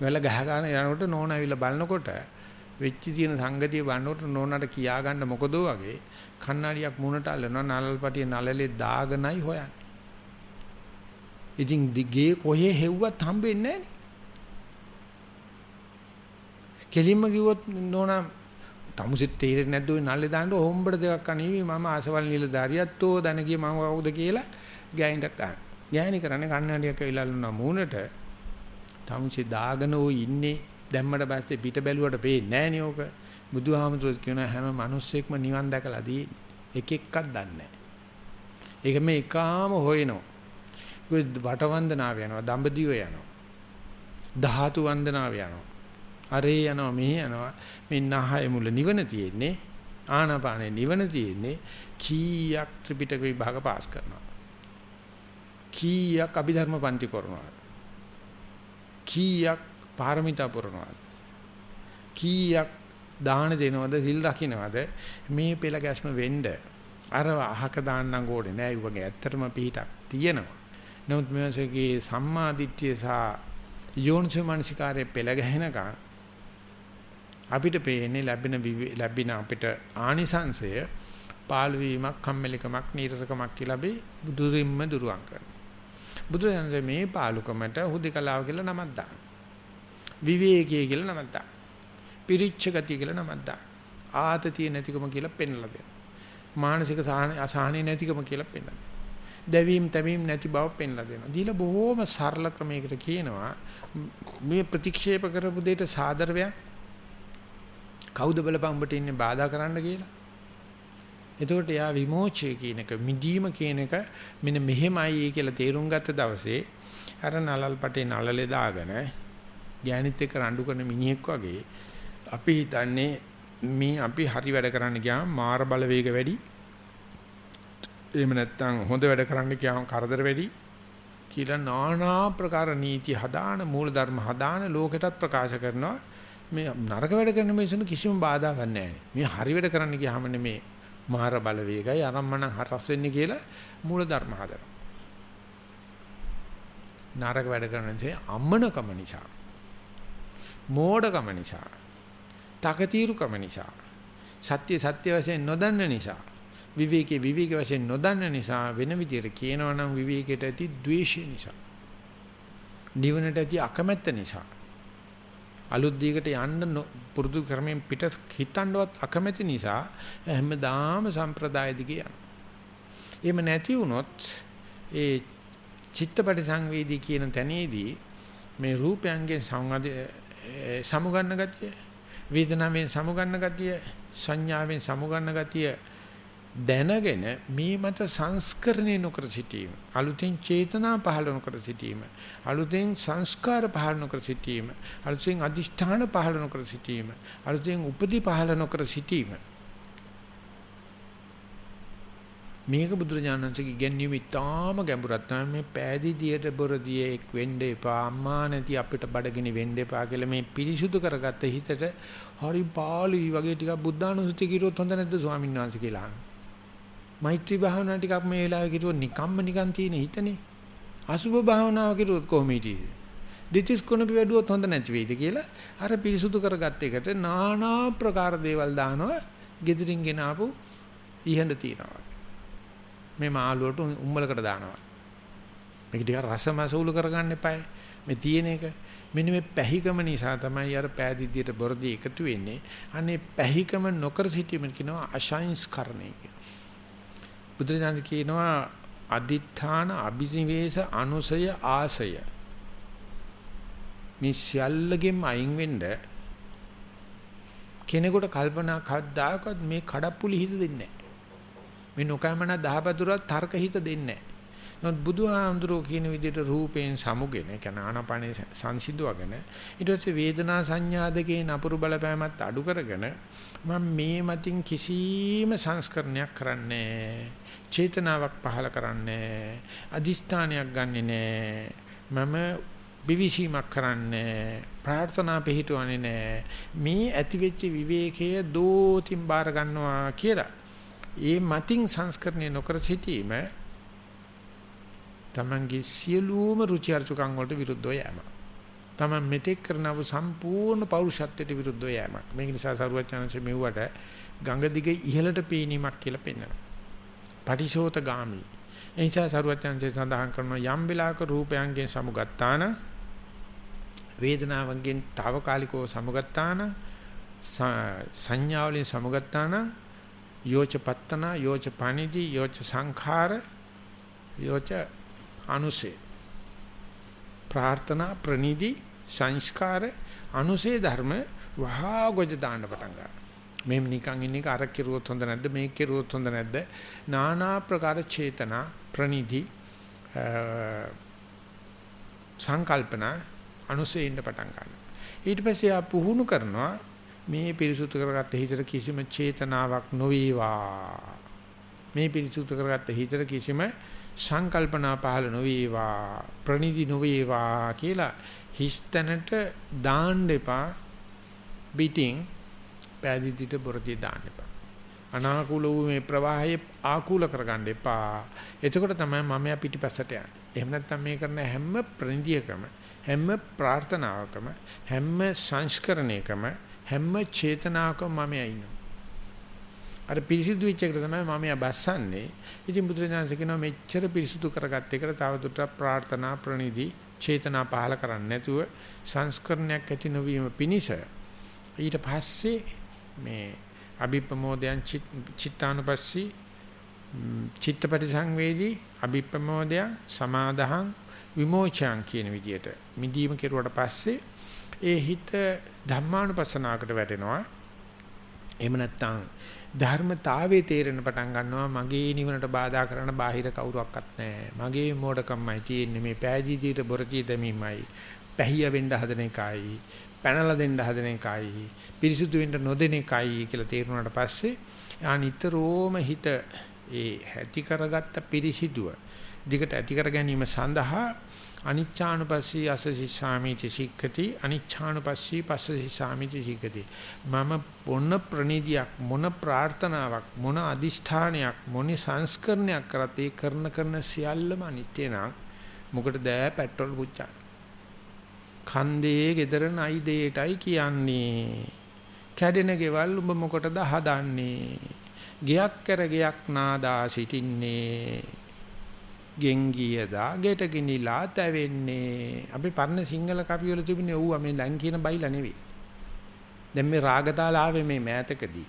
වෙල ගහ ගන්න යනකොට නෝන ඇවිල්ලා බලනකොට වෙච්ච තියෙන සංගතිය බලනකොට නෝනට කියා ගන්න මොකදෝ වගේ කන්නඩියක් මුණට අල්ලනවා නලල්පටිය නලලේ දාගෙනයි හොයන්නේ. ඉතින් දිගේ කොහේ හෙව්වත් හම්බෙන්නේ නැහැ කෙලින්ම කිව්වොත් නෝනා තමුසෙත් තේරෙන්නේ නැද්ද ඔය නල්ලේ දාන්න හොම්බඩ දෙකක් අනීවි මම ආසවල් නිලධාරියත්ෝ දන ගිය මම කවුද කියලා ගෑනිට ගන්න. ගෑණි කරන්නේ කන්නඩියක් ඇවිල්ලා මූණට තමුසෙ දාගෙන ඔය ඉන්නේ දැම්මට පස්සේ පිට බැලුවට පේන්නේ නැහැ නේ ඕක. බුදුහාමුදුරුවෝ කියන හැම මිනිස්සෙක්ම නිවන් දැකලා දී එක එකක් දන්නේ ඒක මේ එකාම හොයනවා. ඒක වට වන්දනාව යනවා, දඹදිව යනවා. ධාතු වන්දනාව යනවා. අරේ යනවා, මෙහි යනවා. මේ නහය මුල නිවන තියෙන්නේ. ආනාපානේ නිවන තියෙන්නේ. කීයක් ත්‍රිපිටක විභාග පාස් කරනවා. කීයක් අභිධර්ම පන්ති කරනවා. කීයක් පාරමිතා පුරනවාද කීයක් දාන දෙනවද සිල් රකින්නවද මේ පෙළ ගැස්ම වෙන්න අර අහක දාන්නම් ඕනේ නෑ. ඒ වගේ ඇත්තටම පිටක් තියෙනවා. නමුත් මේසගේ සම්මා දිට්ඨිය සහ යෝනිසෝ මනසිකාරයේ පෙළ ගැහෙනකම් අපිට පේන්නේ ලැබෙන ලැබෙන අපිට ආනිසංශය පාළු වීමක් කම්මැලිකමක් නීරසකමක් කියලා අපි බුදුරින්ම දුරුවන් කරනවා. බුදුරජාණන් මේ පාලුකමට හුදකලාව කියලා නමක් දානවා. විවේකයේ කියලා නමක් දාන්න. පිරිච්ච ගතිය කියලා නමක් දාන්න. ආතතිය නැතිකම කියලා පෙන්ලා දෙනවා. මානසික අසහනෙ නැතිකම කියලා පෙන්ලා දෙනවා. දැවීම් තැවීම් නැති බව පෙන්ලා දෙනවා. දීලා බොහොම සරල ක්‍රමයකට කියනවා මේ ප්‍රතික්ෂේප කරපු දෙයට සාදරවයක් කවුද බලපං උඹට ඉන්නේ බාධා කරන්න කියලා. එතකොට යා විමෝචය කියන එක මිදීම කියන එක මෙන්න මෙහෙමයි කියලා තේරුම් ගත්ත දවසේ අර නලල් පටේ නලලේ දාගෙන ගෑනිත් එක්ක රණ්ඩු කරන මිනිහෙක් වගේ අපි හිතන්නේ මේ අපි හරි වැඩ කරන්න ගියාම මාර බලවේග වැඩි. එහෙම නැත්නම් හොඳ වැඩ කරන්න ගියාම කරදර වැඩි කියලා নানা ප්‍රකාර නීති හදාන මූලධර්ම හදාන ලෝකෙටත් ප්‍රකාශ කරනවා. මේ නරක වැඩ කරන මිනිස්සුන් කිසිම බාධාවක් නැහැ. මේ හරි වැඩ කරන්න ගියාම මේ මාර බලවේගයි අරම්මන හරස් වෙන්නේ කියලා මූලධර්ම හදනවා. නරක වැඩ කරන නිසා අම්මනකම නිසා මෝඩකම නිසා තකතිරුකම නිසා සත්‍ය සත්‍ය වශයෙන් නොදන්න නිසා විවේකේ විවේක වශයෙන් නොදන්න නිසා වෙන විදිහට කියනවා නම් විවේකයට ඇති ද්වේෂය නිසා නිවනට ඇති අකමැත්ත නිසා අලුත් දිගට යන්න පුරුදු ක්‍රමයෙන් පිට හිතන්නවත් අකමැති නිසා හැමදාම සම්ප්‍රදාය දිගේ යනවා. එහෙම නැති වුණොත් ඒ චිත්තපටි සංවේදී කියන තැනේදී මේ රූපයන්ගෙන් සංවද සමුගන්න ගතිය වේදනාවෙන් සමුගන්න ගතිය සංඥාවෙන් සමුගන්න ගතිය දැනගෙන මේ මත සංස්කරණය නොකර සිටීම අලුතෙන් චේතනා පහළ නොකර සිටීම අලුතෙන් සංස්කාර පහළ නොකර සිටීම අලුතෙන් අදිෂ්ඨාන පහළ නොකර සිටීම අලුතෙන් උපදි පහළ නොකර සිටීම මේක බුදුරජාණන්සේගේ ඉගැන්වීම ඉතාම ගැඹුරක් තමයි මේ පෑදීදියට බොරදියේ එක් වෙන්න එපා අම්මා නැති අපිට බඩගිනි වෙන්න එපා කියලා මේ පිරිසුදු කරගත්ත හිතට හරි පාළුයි වගේ ටිකක් බුද්ධානුස්සතිය කිරුවොත් හොඳ නැද්ද ස්වාමීන් වහන්සේ කියලා අහනවා. මෛත්‍රී භාවනාව ටිකක් මේ වෙලාවේ කිරුවොත් නිකම්ම නිකන් තියෙන හිතනේ. අසුභ භාවනාව කිරුවොත් කොහොම හිටියේද? දිටිස් කොනපි වැඩුවොත් හොඳ නැති වෙයිද කියලා අර පිරිසුදු කරගත්ත එකට নানা ප්‍රකාර දේවල් දානවා. gedirin ගෙන ආපු ඉහඳ තියනවා. මේ මාළුවට උම්මලකට දානවා. මේක ටිකක් රසමසූල කරගන්න එපායි. මේ තියෙන එක මෙන්න මේ පැහිකම නිසා තමයි අර පෑදිද්දියට බොරදී එකතු වෙන්නේ. අනේ පැහිකම නොකර සිටීම කියනවා අසංස්කරණය කියලා. බුදුරජාණන් කියනවා අදිඨාන අභිනිවේෂ අනුසය ආසය. මේ සියල්ලගෙම අයින් වෙන්න කෙනෙකුට කල්පනා කද්දාකවත් මේ කඩප්පුලි හිත දෙන්නේ නැහැ. මේ නොකමන දහපතුරක් තර්ක හිත දෙන්නේ නැහැ. නමුත් බුදුහාමුදුරෝ කියන විදිහට රූපයෙන් සමුගෙන කියන ආනාපානේ සංසිඳවගෙන ඊට පස්සේ වේදනා සංඥා දෙකේ නපුරු බලපෑමත් අඩු කරගෙන මම මේ මතින් කිසිම සංස්කරණයක් කරන්නේ චේතනාවක් පහල කරන්නේ අදිෂ්ඨානයක් ගන්නෙ නෑ මම විවිසීමක් කරන්නේ ප්‍රාර්ථනා පිහිටවන්නේ නෑ මේ ඇතිවෙච්ච විවේකයේ දෝතින් බාර ගන්නවා කියලා. ඒ මතින් සංස්කරණය නොකර සිටීම තමන්ගේ සියලුම රුචි අරුචිකම් වලට විරුද්ධව යෑම. තමන් මෙතෙක් කරනව සම්පූර්ණ පෞරුෂත්වයට විරුද්ධව යෑමක්. මේක නිසා සරුවචනංශ මෙව්වට ගඟ දිගේ ඉහළට පීනීමක් කියලා පෙන්වනවා. පටිශෝත ගාමි. ඒ නිසා සරුවචනංශය සඳහන් කරන යම් වෙලාවක රූපයන්ගෙන් සමුගත්තාන වේදනාවන්ගෙන් తాවකාලිකව සමුගත්තාන සංඥාවලින් සමුගත්තාන යෝච පත්තනා යෝච පණිදි යෝච සංඛාර යෝච අනුසේ ප්‍රාර්ථනා ප්‍රනිදි සංස්කාර අනුසේ ධර්ම වහා ගොජ දාන්න පටන් ගන්නවා. මෙහෙම නිකන් ඉන්න එක අර කෙරුවොත් හොඳ නැද්ද මේක කෙරුවොත් හොඳ නැද්ද? নানা ප්‍රකාර චේතනා ප්‍රනිදි සංකල්පනා අනුසේ ඉන්න පටන් ගන්නවා. ඊට පස්සේ ආ පුහුණු කරනවා මේ පිරිසුදු කරගත්ත හිතට කිසිම චේතනාවක් නොවේවා. මේ පිරිසුදු කරගත්ත හිතට කිසිම සංකල්පනා පහළ නොවේවා. ප්‍රනිදි නොවේවා කියලා හිස්තැනට දාන්න එපා. පිටින් පෑදීදිට බොරදී දාන්න එපා. අනාකූල වූ මේ ප්‍රවාහය ආකූල කරගන්න එපා. එතකොට තමයි මම යා පිටිපස්සට යන්නේ. එහෙම නැත්නම් මේ කරන හැම ප්‍රනිදියකම හැම ප්‍රාර්ථනාවකම හැම සංස්කරණයකම හැම චේතනාවකම මම ඉන්නවා අර පිරිසිදු වෙච්ච එකට තමයි මම යා බස්සන්නේ. ඉතින් බුදුරජාණන් කියනවා මෙච්චර පිරිසිදු කරගත්ත එකට තවදුරටත් ප්‍රාර්ථනා ප්‍රණිදි චේතනා පහල කරන්නේ නැතුව සංස්කරණයක් ඇති නොවීම පිණිස ඊට පස්සේ මේ අභිප්‍රමෝදයන් චිත්තානුපස්සී චිත්තපටි සංවේදී අභිප්‍රමෝදයන් සමාදහං විමෝචයන් කියන විදියට මිදීම කෙරුවට පස්සේ ඒ හිත ධම්මානුපස්සනාවකට වැටෙනවා එහෙම නැත්නම් ධර්මතාවයේ තේරෙන පටන් ගන්නවා මගේ නිවනට බාධා කරන බාහිර කවුරක්වත් නැහැ. මගේ මෝඩකම්මයි තියෙන්නේ මේ පෑදීදීට බොරදී දැමීමයි. පැහිය වෙන්න හදන එකයි. පැනලා දෙන්න හදන එකයි. පිරිසුදු වෙන්න නොදෙන එකයි කියලා තේරුණාට පස්සේ ආනිතරෝම හිත ඒ ඇති කරගත්ත පිරිසිදුව දිගට ඇති කර ගැනීම සඳහා අනිච්ඡානුපස්සී අසසි සාමිති සික්ඛති අනිච්ඡානුපස්සී පස්සසි සාමිති සික්ඛති. මම මොන ප්‍රනිදියක් මොන ප්‍රාර්ථනාවක් මොන අදිෂ්ඨානයක් මොන සංස්කරණයක් කරත් ඒ කරන කරන සියල්ලම අනිත්‍ය නම් මොකටද පෙට්‍රල් පුච්චා කන්දේ gedara නයි දෙයටයි කියන්නේ. කැඩෙන ගෙවල් උඹ මොකටද හදන්නේ? ගයක් කර ගයක් නාදා සිටින්නේ. ගෙන් ගියදා ගෙට ගිනිලා තැවෙන්නේ. අපි පරණ සිංහල කවි වල තිබුණේ ඌව. මේ දැන් කියන බයිලා නෙවෙයි. දැන් මේ රාගතාල ආවේ මේ මෑතකදී.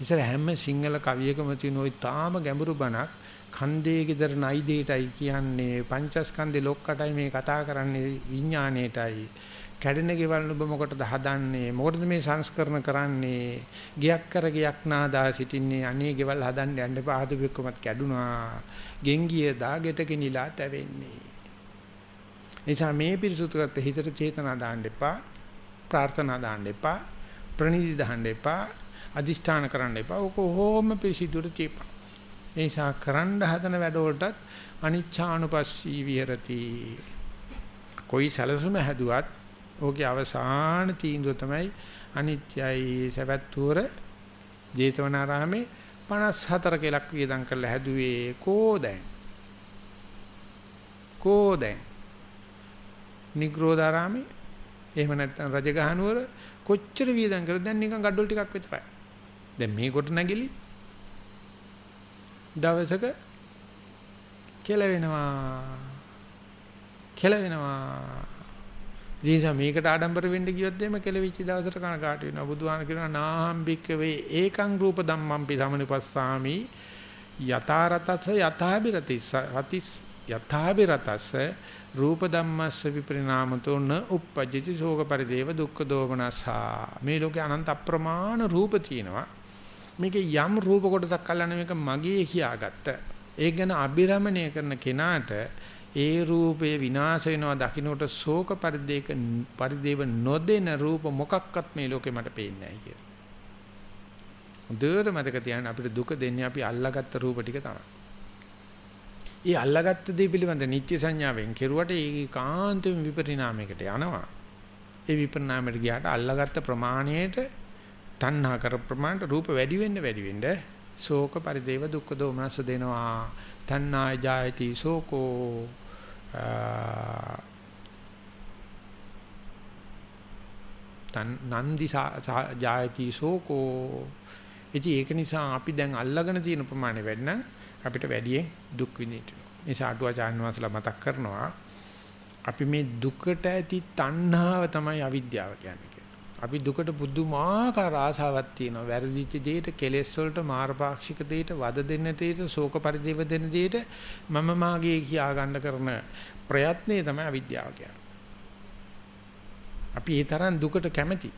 ඉතින් හැම සිංහල කවියකම තියෙන ওই තාම ගැඹුරු බණක් කන්දේ ගෙදර නයි දෙයටයි කියන්නේ පංචස්කන්ධේ ලොක්කටයි මේ කතා කරන්නේ විඥාණයටයි. කැඩෙන ගෙවල් ඔබ මොකටද හදන්නේ? මොකටද මේ සංස්කරණ කරන්නේ? ගියක් කර ගියක් නාදා සිටින්නේ. අනේ ගෙවල් හදන්න යන්න එපා. හදුවෙක්කමත් කැඩුනා. ගෙන්ගිය දාගෙට ගෙනිලා තැවෙන්නේ. එනිසා මේ පිරිසුදුකත් හිතට චේතනා දාන්න එපා ප්‍රාර්ථනා දාන්න එපා ප්‍රණීති දාන්න එපා අදිෂ්ඨාන කරන්න එපා. ඔක කොහොම පිරිසිදුට තියපන් ඒ නිසා කරන්න හදන වැඩවලටත් අනිච්ඡානුපස්සී විහෙරති. કોઈ සැලසුම හැදුවත් ඕකේ අවසාන තීන්දුව තමයි අනිත්‍යයි සවැත්තුවර ජේතවනාරාමේ 54 කලක් වියදම් කරලා හැදුවේ කෝ දැන්? කෝ දැන්? නිග්‍රෝධාරාමේ? එහෙම නැත්නම් රජගහනුවර කොච්චර වියදම් කරද දැන් නිකන් gadol ටිකක් විතරයි. දැන් මේ කොට නැගිලි. දවසක කෙලවෙනවා. කෙලවෙනවා ඉතින් මේකට ආඩම්බර වෙන්න ගියොත් එimhe කෙලවිච්ච දවසට කන කාට වෙනවා. බුදුහාම කියනවා නාහම්බික්ක වේ ඒකං රූප ධම්මම්පි සමනුපස්සාමි යතාරතස යතාබිරතිස් රතිස් යතාබිරතස රූප ධම්මස්ස විපරිණාමතෝ න uppajjati ශෝක පරිදේව දුක්ඛ දෝමනසා මේ ලෝකේ අනන්ත අප්‍රමාණ රූප තියෙනවා. මේකේ යම් රූප කොටසක් අල්ලන්න මේක මගේ කියාගත්ත. ඒක ගැන අබිරමණය කරන කෙනාට ඒ රූපේ විනාශ වෙනවා දකින්නට ශෝක පරිදේක පරිදේව නොදෙන රූප මොකක්වත් මේ ලෝකේ මට පේන්නේ නැහැ කියලා. හොඳට මතක තියාගන්න අපිට දුක දෙන්නේ අපි අල්ලාගත්ත රූප ටික තමයි. ඒ අල්ලාගත්ත දේ පිළිබඳ නිත්‍ය සංඥාවෙන් කෙරුවට ඒ කාන්තෙම විපරිණාමයකට යනවා. ඒ විපරිණාමයට ගියාට අල්ලාගත්ත ප්‍රමාණයට තණ්හා කර ප්‍රමාණයට රූප වැඩි වෙන්න වැඩි වෙන්න ශෝක පරිදේව දුක්ඛ දෝමනස දෙනවා. තණ්හා ජායති ශෝකෝ තන් නන්දි ජායති ශෝකෝ ඉතින් ඒක නිසා අපි දැන් අල්ලගෙන තියෙන ප්‍රමාණය වැඩි නම් අපිට වැඩියෙන් දුක් විඳින්න. මේ සාටුවාචාන් වහන්සලා මතක් කරනවා අපි මේ දුකට ඇති තණ්හාව තමයි අවිද්‍යාව කියන්නේ. අපි දුකට පුදුමාකාර ආසාවක් තියෙනවා. වැරදිච්ච දෙයට, කෙලෙස් වලට, මාරපාක්ෂික දෙයට, වද දෙන්න දෙයට, ශෝක පරිදේව දෙන්න දෙයට මම මාගේ කියා ගන්න කරන ප්‍රයත්නය තමයි අවිද්‍යාව කියන්නේ. අපි ඒ තරම් දුකට කැමති.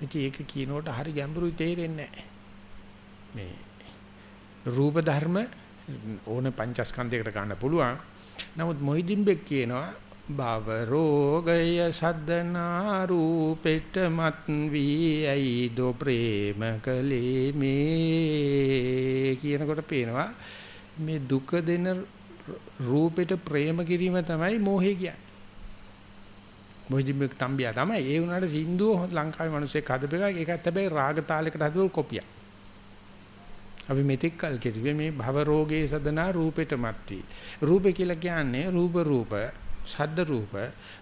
ඉතින් ඒක කියනකොට හරි ගැඹුරුයි තේරෙන්නේ නැහැ. මේ රූප ධර්ම ඕන පංචස්කන්ධයකට ගන්න පුළුවන්. නමුත් මොහිදින් බෙක් කියනවා භව රෝගය සද්දනා රූපෙට මත් වී ඇයි දෝ ප්‍රේම කලේ මේ කියනකොට පේනවා මේ දුක දෙන රූපෙට ප්‍රේම කිරීම තමයි මෝහය කියන්නේ. මොහිදිමෙක් තම්බියා තමයි ඒ වුණාට සින්දුව ලංකාවේ මිනිස්සෙක් හදපු එක ඒකත් හැබැයි රාග තාලයකට හදපු කොපියක්. අපි මෙතෙක් කල් කිව්වේ මේ භව රෝගේ සදනා රූපෙට මත් වී. රූපේ කියලා කියන්නේ රූප රූප ශබ්ද රූප,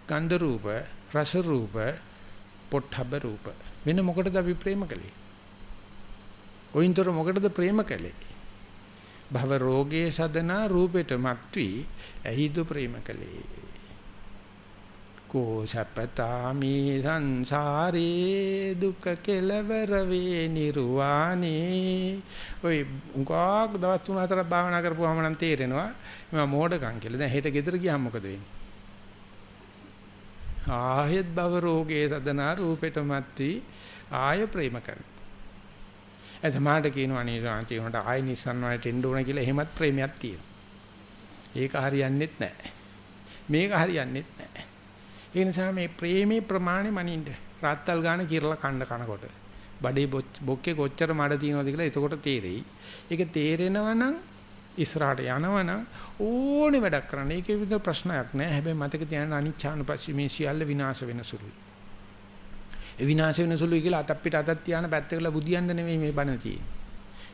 ගන්ධ රූප, රස රූප, පොට්ටබ්බ රූප. වෙන මොකටද අපි ප්‍රේම කළේ? ඔයින්තර මොකටද ප්‍රේම කළේ? භව රෝගේ සදනා රූපෙට මත්වි ඇහිදු ප්‍රේම කළේ. කෝ සපතාමි සංසාරේ දුක කෙලවර වේ නිර්වාණේ ඔය උගාක් දවස් තුන හතරක් භාවනා කරපුවාම නම් තේරෙනවා මම මෝඩකම් කියලා. දැන් හෙට ගෙදර ගියාම මොකද වෙන්නේ? ආයෙත් භව රෝගේ සදනා රූපෙට මැත්ටි ආය ප්‍රේම කරනවා. ඒ සමාහට කියනවා නේ සාන්ති උනට ආය නිස්සන් වලට එන්න ඕන කියලා එහෙමත් ප්‍රේමයක් තියෙනවා. ඒක හරියන්නේත් නැහැ. මේක හරියන්නේත් නැහැ. ඒ නිසා මේ ප්‍රේමේ ප්‍රමාණය මනින්න රාත්තල් ගාන කිරලා කන්න කනකොට බඩේ බොක්කේ කොච්චර මඩ තියෙනවද කියලා එතකොට තේරෙයි. ඒක තේරෙනවා නම් ඉස්සරහට යනවනම් ඕනේ වැඩක් කරන්න. ඒකේ විදිහ ප්‍රශ්නයක් නෑ. හැබැයි මතක තියාගන්න අනිච්ඡානුපස්සී මේ සියල්ල විනාශ වෙන සුළුයි. ඒ විනාශ වෙන සුළුයි කියලා අතක් පිට අතක් තියාන පැත්තකලා බුදියන්න නෙමෙයි මේ බණ තියෙන්නේ.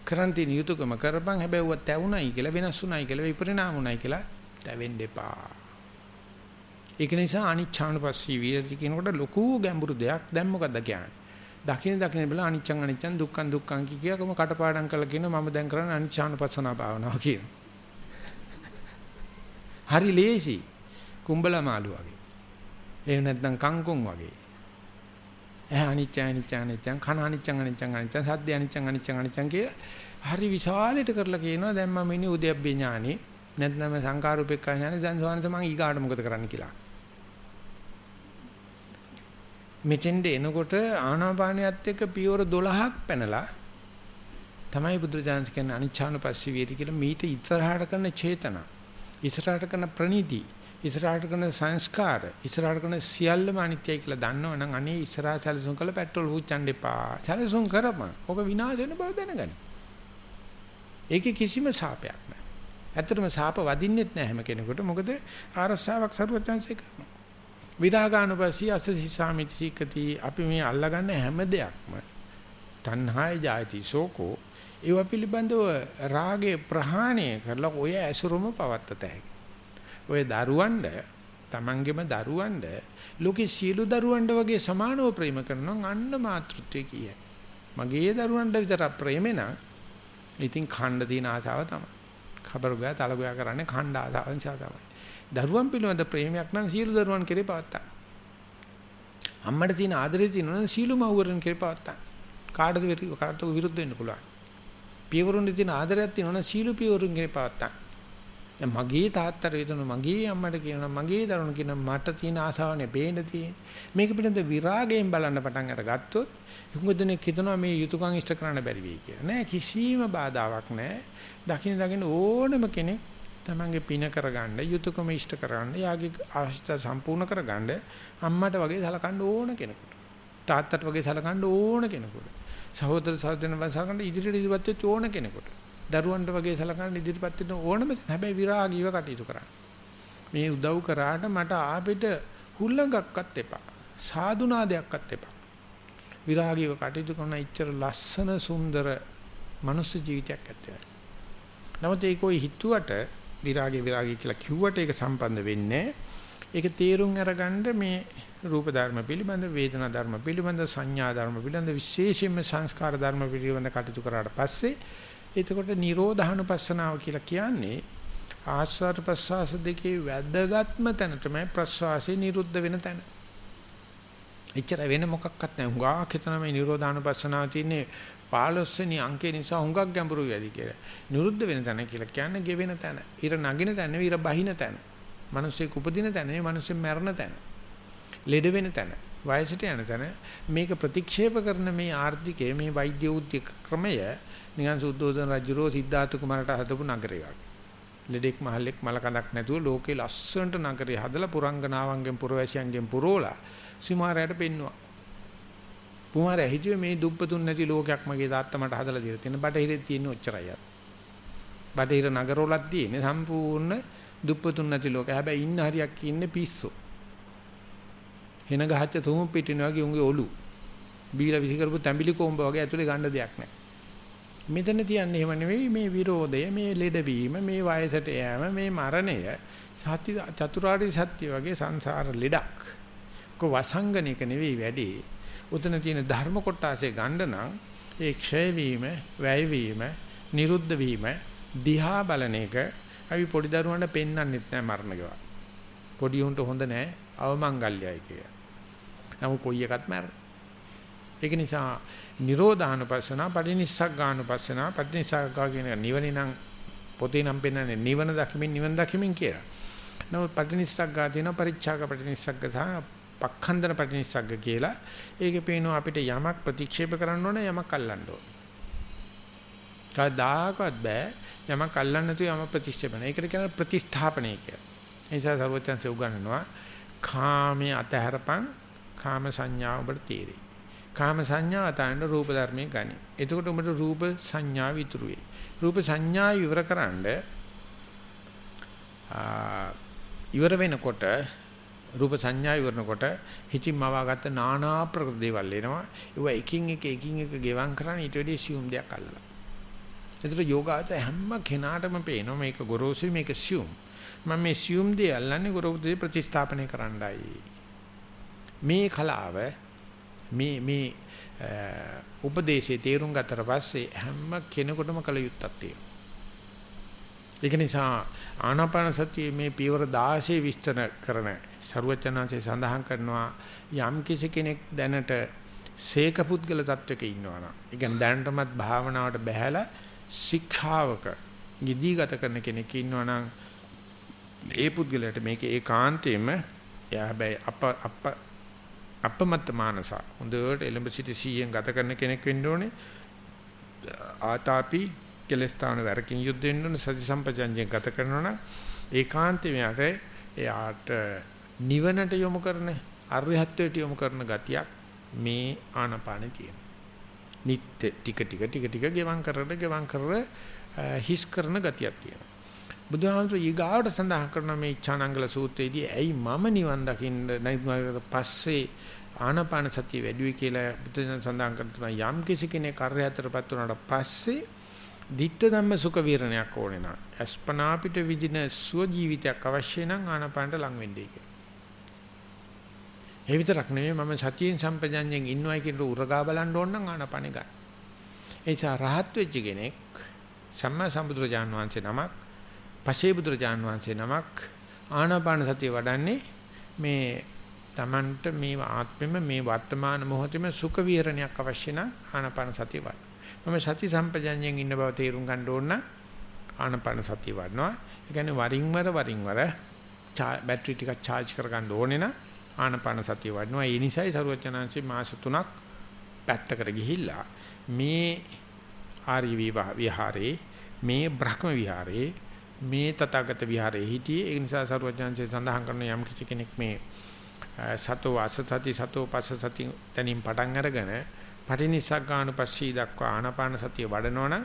කරන් තියෙන යුතුයකම කරපන් හැබැයි ඌව තැවුණයි කියලා වෙනස් වුණයි කියලා විපරිණාම වුණයි කියලා තැවෙන්න එපා. ඒක නිසා අනිච්ඡානුපස්සී විරති කියනකොට ලොකු ගැඹුරු දෙයක් දැන් මොකද්ද කියන්නේ? දකින්න දකින්න බල අනිච්චං අනිච්චං දුක්ඛං දුක්ඛං කියකම කටපාඩම් කරලා කියනවා මම දැන් කරන්නේ අනිච්චානුපස්සනා භාවනාව කියනවා. හරි ලේසි. කුඹල මාළු වගේ. එහෙම නැත්නම් කංකුම් වගේ. එහ අනිච්ච අනිච්ච අනිච්චං කන අනිච්චං අනිච්චං අනිච්චං සද්ද අනිච්චං අනිච්චං අනිච්චං කියලා හරි විශාලයට කරලා කියනවා දැන් මම ඉන්නේ උද්‍යප්පේ ඥානෙ නැත්නම් සංකාරූපේක්ඛා ඥානෙ දැන් සෝවාන්ත මම ඊගාට මොකද කරන්න කියලා. මෙතෙන්ට එනකොට ආනාපානියත් එක්ක පියවර 12ක් පැනලා තමයි බුදුරජාණන් කියන්නේ අනිච්ඡානුපස්සී වේති කියලා මීට ඉස්සරහට කරන චේතන ඉස්සරහට කරන ප්‍රනීති ඉස්සරහට කරන සංස්කාර ඉස්සරහට කරන සියල්ලම අනිත්‍යයි කියලා දන්නවනම් අනේ ඉස්සරහ සැලසුම් කළ පෙට්‍රල් හුච්චන්න එපා සැලසුම් කරපන් ඔක විනාශ වෙන බව දැනගනි ඒකේ කිසිම සාපයක් නැහැ. ඇත්තටම සාප වදින්නෙත් නැහැ හැම කෙනෙකුට. මොකද ආරස්සාවක් සරුවචාන්සේ කරනවා. විරාගානුපස්සී අසසීසාමිති සීකති අපි මේ අල්ලගන්න හැම දෙයක්ම තණ්හාය ජායති සෝකෝ ඒව පිළිබඳව රාගේ ප්‍රහාණය කරලා ඔය ඇසුරම පවත්තත හැකි. ඔය දරුවන්ඩ තමන්ගෙම දරුවන්ඩ ලෝකේ සියලු දරුවන්ඩ වගේ සමානව ප්‍රේම කරනවා අන්න මාතෘත්වය කියයි. මගේ දරුවන්ට විතර ප්‍රේමේ නම් ඉතින් ඛණ්ඩ තියෙන ආසාව තමයි. කබර ගෑ තල ගෑ කරන්නේ ඛණ්ඩ ආසාව නිසා තමයි. දරුවන් පිළිබඳ ප්‍රේමයක් නම් සියලු දරුවන් කෙරේ පවත්තා. අම්මට තියෙන ආදරේ තියෙනවා සීලු මව්වරන් කෙරේ පවත්තා. කාටද කාටද විරුද්ධ වෙන්න පුළුවන්. පියවරුන් තියෙන ආදරයක් තියෙනවා සීලු පියවරුන් කෙරේ පවත්තා. දැන් මගේ තාත්තට විතර මගේ අම්මට කියනවා මගේ දරුණු කියනවා මට තියෙන ආසාවනේ පේන්න තියෙන්නේ. මේක පිළිබඳ විරාගයෙන් බලන්න පටන් අරගත්තොත් හුඟදෙනෙක් හිතනවා මේ යුතුයකම් ඉෂ්ට කරන්න බැරි වෙයි කියලා. නෑ කිසිම බාධාවක් නෑ. දකින්න දකින්න ඕනම කෙනෙක් තමන්ගේ පින කරගන්න යුතුයකම ඉෂ්ට කරගන්න යාගේ අවශ්‍යතා සම්පූර්ණ කරගන්න අම්මට වගේ සලකන්න ඕන කෙනෙකුට. තාත්තට වගේ සලකන්න ඕන කෙනෙකුට. සහෝදර සහෝදරයන් වගේ සලකන්න ඉදිරියට ඉදිරියට වෙච්ච ඕන කෙනෙකුට. දරුවන්ට වගේ සලකන්න ඉදිරියට වෙන ඕනම හැබැයි විරාගීව කටයුතු කරන්න. මේ උදව් කරාට මට ආපිට හුල්ලඟක්වත් එපා. සාදුනාදයක්වත් එපා. විරාගීව කටයුතු කරන ඉච්චර ලස්සන සුන්දර මනුස්ස ජීවිතයක් ඇත්තේ. නමුත් ඒකෝයි හිතුවට විරාගය විරාගය කියලා කිව්වට ඒක සම්බන්ධ වෙන්නේ ඒක තේරුම් අරගන්න මේ රූප ධර්ම පිළිබඳ වේදනා ධර්ම පිළිබඳ සංඥා ධර්ම පිළිබඳ විශේෂයෙන්ම සංස්කාර ධර්ම පිළිබඳ කටයුතු කරාට පස්සේ එතකොට නිරෝධානුපස්සනාව කියලා කියන්නේ ආස්වාද ප්‍රසවාස දෙකේ වැදගත්ම තැන තමයි ප්‍රසවාසයේ නිරුද්ධ වෙන තැන. එච්චර වෙන මොකක්වත් නැහැ. හුඟා හිතන මේ නිරෝධානුපස්සනාව තියෙන්නේ 15 වෙනි අංකේ නිසා හුඟක් ගැඹුරු වැඩි කියලා. නිරුද්ධ වෙන තැන කියලා කියන්නේ ගෙවෙන තැන. ඉර නගින තැන නෙවෙයි ඉර බහින තැන. මිනිස්සෙක් උපදින තැන නෙවෙයි මිනිස්සෙක් මැරෙන තැන. ලෙඩ වෙන තැන. වයසට යන තැන. මේක ප්‍රතික්ෂේප කරන මේ ආර්ථිකයේ මේ වෛද්‍ය උද්‍යක ක්‍රමය නිකන් සුද්ධෝදන රජුරෝ සිද්ධාර්ථ කුමාරට හදපු නගරයක් වගේ. ලෙඩෙක් මහල්ලෙක් මල කඳක් නැතුව ලෝකේ ලස්සනට නගරේ හදලා පුරංගනාවන්ගෙන් පුරවැසියන්ගෙන් පුරෝලා සීමාරයට පෙන්නවා. කුමාරයා හිතුවේ මේ දුප්පතුන් නැති ලෝකයක් මගේ තාත්තා මට හදලා දීලා තියෙන බටහිරේ තියෙන ඔච්චරයි අර. බටහිර නගරවලක් තියෙන සම්පූර්ණ දුප්පතුන් නැති ලෝක. හැබැයි ඉන්න හරියක් ඉන්නේ පිස්සෝ. හෙන ගහච්ච තුමු පිටින වගේ උන්ගේ ඔලු. බීලා විසි කරපු තැඹිලි කොම්බ වගේ ඇතුලේ ගන්න දෙයක් නැහැ. මෙතන තියන්නේ එහෙම නෙවෙයි මේ විරෝධය, මේ ලෙඩවීම, මේ වයසට යෑම, මේ මරණය සත්‍ය චතුරාර්ය සත්‍ය වගේ සංසාර ලෙඩක්. කො වසංගනික නෙවෙයි වැඩි. උතන තියෙන ධර්ම කොටාසේ ගන්න නම් ඒ ක්ෂය වීම, වැය වීම, නිරුද්ධ වීම දිහා බලන එක අපි පොඩි දරුවන්ට පෙන්වන්නෙත් නෑ මරණ ගෙවා. පොඩි උන්ට හොඳ නෑ අවමංගල්‍යයි කිය. නමුත් කොයි එකත් මැරෙන. ඒක නිසා නිරෝධානුපස්සන, පටිනිස්සග්ගානුපස්සන, පටිනිස්සග්ගා කියන නිවන නම් පොතේ නම් පෙන්වන්නේ නිවන දකිමින් නිවන දකිමින් කියලා. නමුත් පටිනිස්සග්ගා තියෙන පරිච්ඡාග පටිනිස්සග්ග සහ පක්ඛන්දන පටිනිස්සග්ග කියලා. ඒකේ පේනවා අපිට යමක් ප්‍රතික්ෂේප කරන්න ඕන යමක් අල්ලන්න ඕන. කවදාකවත් බෑ යමක් අල්ලන්න නැතුව යමක් ප්‍රතික්ෂේප කරන. ඒකට කියන ප්‍රතිස්ථාපනය කියලා. ඒ නිසා සර්වචන්සේ උගන්වනවා කාමයේ අතහැරපන් කාම සංඥා ඔබට තේරෙයි. කාම සංඥා අතන රූප ධර්මයේ ගනි. එතකොට උඹට රූප සංඥා විතුරු වෙයි. රූප සංඥා ඉවරකරනද ඉවර වෙනකොට රූප සංඥා ඉවරනකොට හිතින් මවාගත්ත নানা ප්‍රකෘති දේවල් එනවා. ඒවා එකින් එක එකින් එක ගෙවම් කරන්නේ ඊට වැඩි සියුම් දෙයක් අල්ලලා. ඒතර යෝගාත හැම කෙනාටම පේනවා මේක ගොරෝසුයි මේක සියුම්. මම මේ සියුම් දේ අල්ලන්නේ ගොරෝසු දේ ප්‍රතිස්ථාපනය කරන්නයි. මේ කලාව මේ මේ උපදේශයේ තේරුම් ගත්තට පස්සේ හැම කෙනෙකුටම කල යුත්තක් තියෙනවා. ඒක නිසා ආනාපාන සතියේ මේ පියවර 16 විස්තර කරන ਸਰුවචනාංශය සඳහන් කරනවා යම් කිසි කෙනෙක් දැනට සීක පුද්ගල තත්වයක ඉන්නවා නම් ඒ කියන්නේ දැනටමත් භාවනාවට බැහැලා ශික්ෂාවක නිදීගත කරන කෙනෙක් ඉන්නවා නම් ඒ පුද්ගලයාට මේක ඒකාන්තයෙන්ම එයා හැබැයි අප අප අපමත් මානස හොඳට එලඹ සිටි සීයෙන් ගත කරන කෙනෙක් වෙන්න ඕනේ. ආතාපි කෙලස්තාන වරකින් යුද්ධ වෙන්න ඕනේ සති සම්පජන්යෙන් ගත කරනවා නම් ඒකාන්තයෙන් එයාට නිවනට යොමු කරන අරහත්ත්වයට යොමු කරන ගතියක් මේ ආනපානේ තියෙනවා. නිත්‍ය ටික ටික ටික ටික ගෙවම් කරලා ගෙවම් කරලා හිස් කරන ගතියක් තියෙනවා. බුදුහාමුදුරු ඊගාවට සඳහන් කරන මේ ඉච්ඡානංගල සූත්‍රයේදී ඇයි මම නිවන් දකින්න නැතිවට පස්සේ ආනාපාන සතිය වැඩි වෙයි කියලා බුදුන් සඳහන් කරන යම් කිසි කෙනෙක් කාර්ය හතරපත් වුණාට පස්සේ ditta ධම්ම සුඛ විරණයක් ඕනේ නා අස්පනා පිට විදින සුව ජීවිතයක් අවශ්‍ය නම් ආනාපානට ලං වෙන්නේ කියලා. ඒ විතරක් නෙවෙයි මම සතියෙන් සම්පජඤ්ඤයෙන් ඉන්නවයි කියන උරගා බලන්න ඕන නම් ආනාපානෙ ගන්න. ඒ නිසා රහත් වෙච්ච කෙනෙක් සම්මා සම්බුදුරජාන් වහන්සේ නමක් පසේ බුදුරජාන් වහන්සේ නමක් ආනාපාන සතිය වඩන්නේ මේ Tamanට මේ ආත්මෙම මේ වර්තමාන මොහොතේම සුඛ විහරණයක් අවශ්‍ය නම් ආනාපාන සතිය වඩන. මම සති සම්පජඤ්ඤයෙන් ඉන්න බව තේරුම් ගන්න ඕන ආනාපාන සතිය වඩනවා. ඒ කියන්නේ වරින් වර වරින් වර බැටරි ටිකක් charge කරගන්න ඕනේ නම් ආනාපාන සතිය වඩනවා. ඒ නිසායි සරුවචනාංශේ මාස 3ක් පැත්තකට ගිහිල්ලා මේ ආර්ය විහාරේ මේ බ්‍රහ්ම විහාරේ මේ තථාගත විහාරේ හිටියේ ඒ නිසා සරුවචනාංශේ සඳහන් කරන යම් කිසි කෙනෙක් මේ සතෝ අසතති සතෝ පස්සති තනින් පටන් අරගෙන පටිනිසග්ගානුපස්සී දක්වා ආනාපාන සතිය වඩනවනම්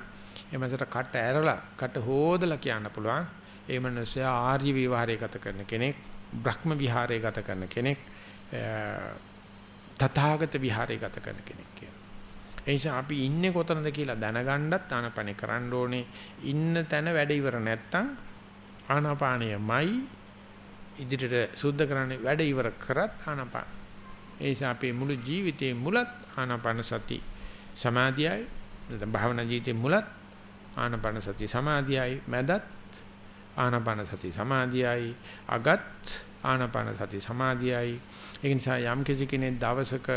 එමසට කට ඇරලා කට හොදලා කියන්න පුළුවන් ඒ මනුස්සයා ආර්ය විවහාරය ගත කරන කෙනෙක් බ්‍රහ්ම විහාරය ගත කරන කෙනෙක් තථාගත විහාරය ගත කරන කෙනෙක් කියලා. ඒ නිසා අපි ඉන්නේ කොතනද කියලා දැනගන්නත් ආනාපානේ කරන්න ඕනේ. ඉන්න තැන වැඩ ඉවර නැත්තම් ආනාපානයමයි ඉදිරියට සුද්ධ කරන්නේ වැඩ ඉවර කරත් ආනාපාන. ඒ නිසා අපේ මුළු ජීවිතේ මුලත් ආනාපාන සති සමාධියයි. නැත්නම් භාවනා ජීවිතේ මුලත් ආනාපාන සති සමාධියයි. මැදත් ආනාපාන සති සමාධියයි. අගත් ආනාපාන සති සමාධියයි. ඒ නිසා යම් කිසි කෙනෙක් දවසක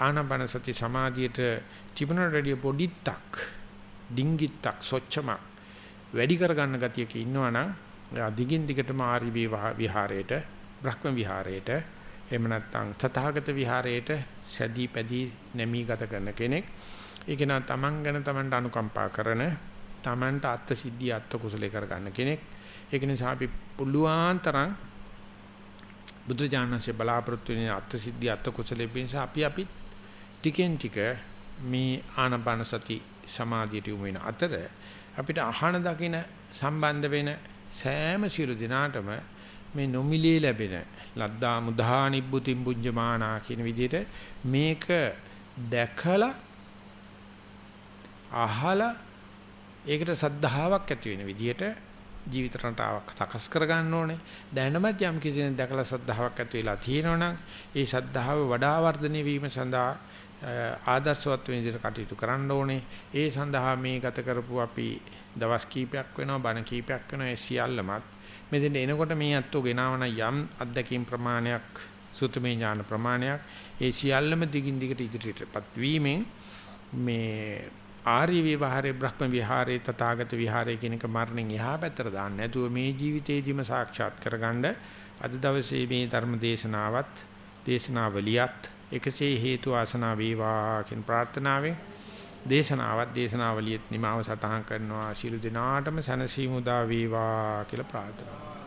ආනාපාන සති සමාධියට තිබුණ රෙඩිය පොඩිත්තක් ඩිංගිත්තක් සොච්චම වැඩි කරගන්න ගතියක ඉන්නවනම් දිගින් දිගටම ආරි විහාරයට බ්‍රහ්ම විහාරයට එහෙම නැත්නම් තථාගත විහාරයට සැදී පැදී නැමී ගත කරන කෙනෙක්. ඒක නා තමන් ගැන තමන්ට අනුකම්පා කරන තමන්ට අත්ත් සිද්ධිය අත්ත් කුසලයේ කරගන්න කෙනෙක්. ඒක නිසා අපි පුළුවන් තරම් බුදුජානනාංශය බලාපොරොත්තු වෙන අත්ත් සිද්ධිය අත්ත් කුසලයේ පිණිස අපි අපි ටිකෙන් ටික මේ ආනපාන සති සමාධියට යොමු වෙන අතර අපිට අහන දකින සම්බන්ධ වෙන සෑම සියලු දිනාටම මේ නොමිලේ ලැබෙන ලද්දා මුධා නිබ්බුතිම් පුඤ්ජමානා කියන විදිහට මේක දැකලා අහලා ඒකට සද්ධාාවක් ඇති වෙන විදිහට ජීවිත රටාවක් සකස් කර ගන්න ඕනේ. දැනමත් යම් කිසි කෙනෙක් දැකලා සද්ධාාවක් ඇති වෙලා තියෙනවනම් ඒ සද්ධාව වඩා වර්ධනය වීම සඳහා ආදර්ශවත් වෙන විදිහට කටයුතු කරන්න ඕනේ. ඒ සඳහා මේ ගත කරපු අපි දවස් කීපයක් වෙනවා බණ කීපයක් වෙනවා ඒ සියල්ලමත් මෙතෙන් එනකොට මේ අත්ෝ ගෙනාවන යම් අත්දැකීම් ප්‍රමාණයක් සුතමේ ඥාන ප්‍රමාණයක් ඒ සියල්ලම දිගින් දිගට ඉදිරියටපත් වීමෙන් මේ ආර්ය විවහාරේ බ්‍රහ්ම විහාරේ තථාගත විහාරේ කියන එක මරණයෙන් එහා පැත්තට දාන්න නැතුව මේ ජීවිතේදීම සාක්ෂාත් කරගන්න අද දවසේ මේ ධර්ම දේශනාවත් දේශනාවලියත් එකසේ හේතු ආසනා වේවා කියන ප්‍රාර්ථනාවෙන් දේශනාවත් දේශනාවලියෙත් නිමාව සටහන් කරනවා. ශිළු දිනාටම සනසීමු දා වේවා කියලා ප්‍රාර්ථනා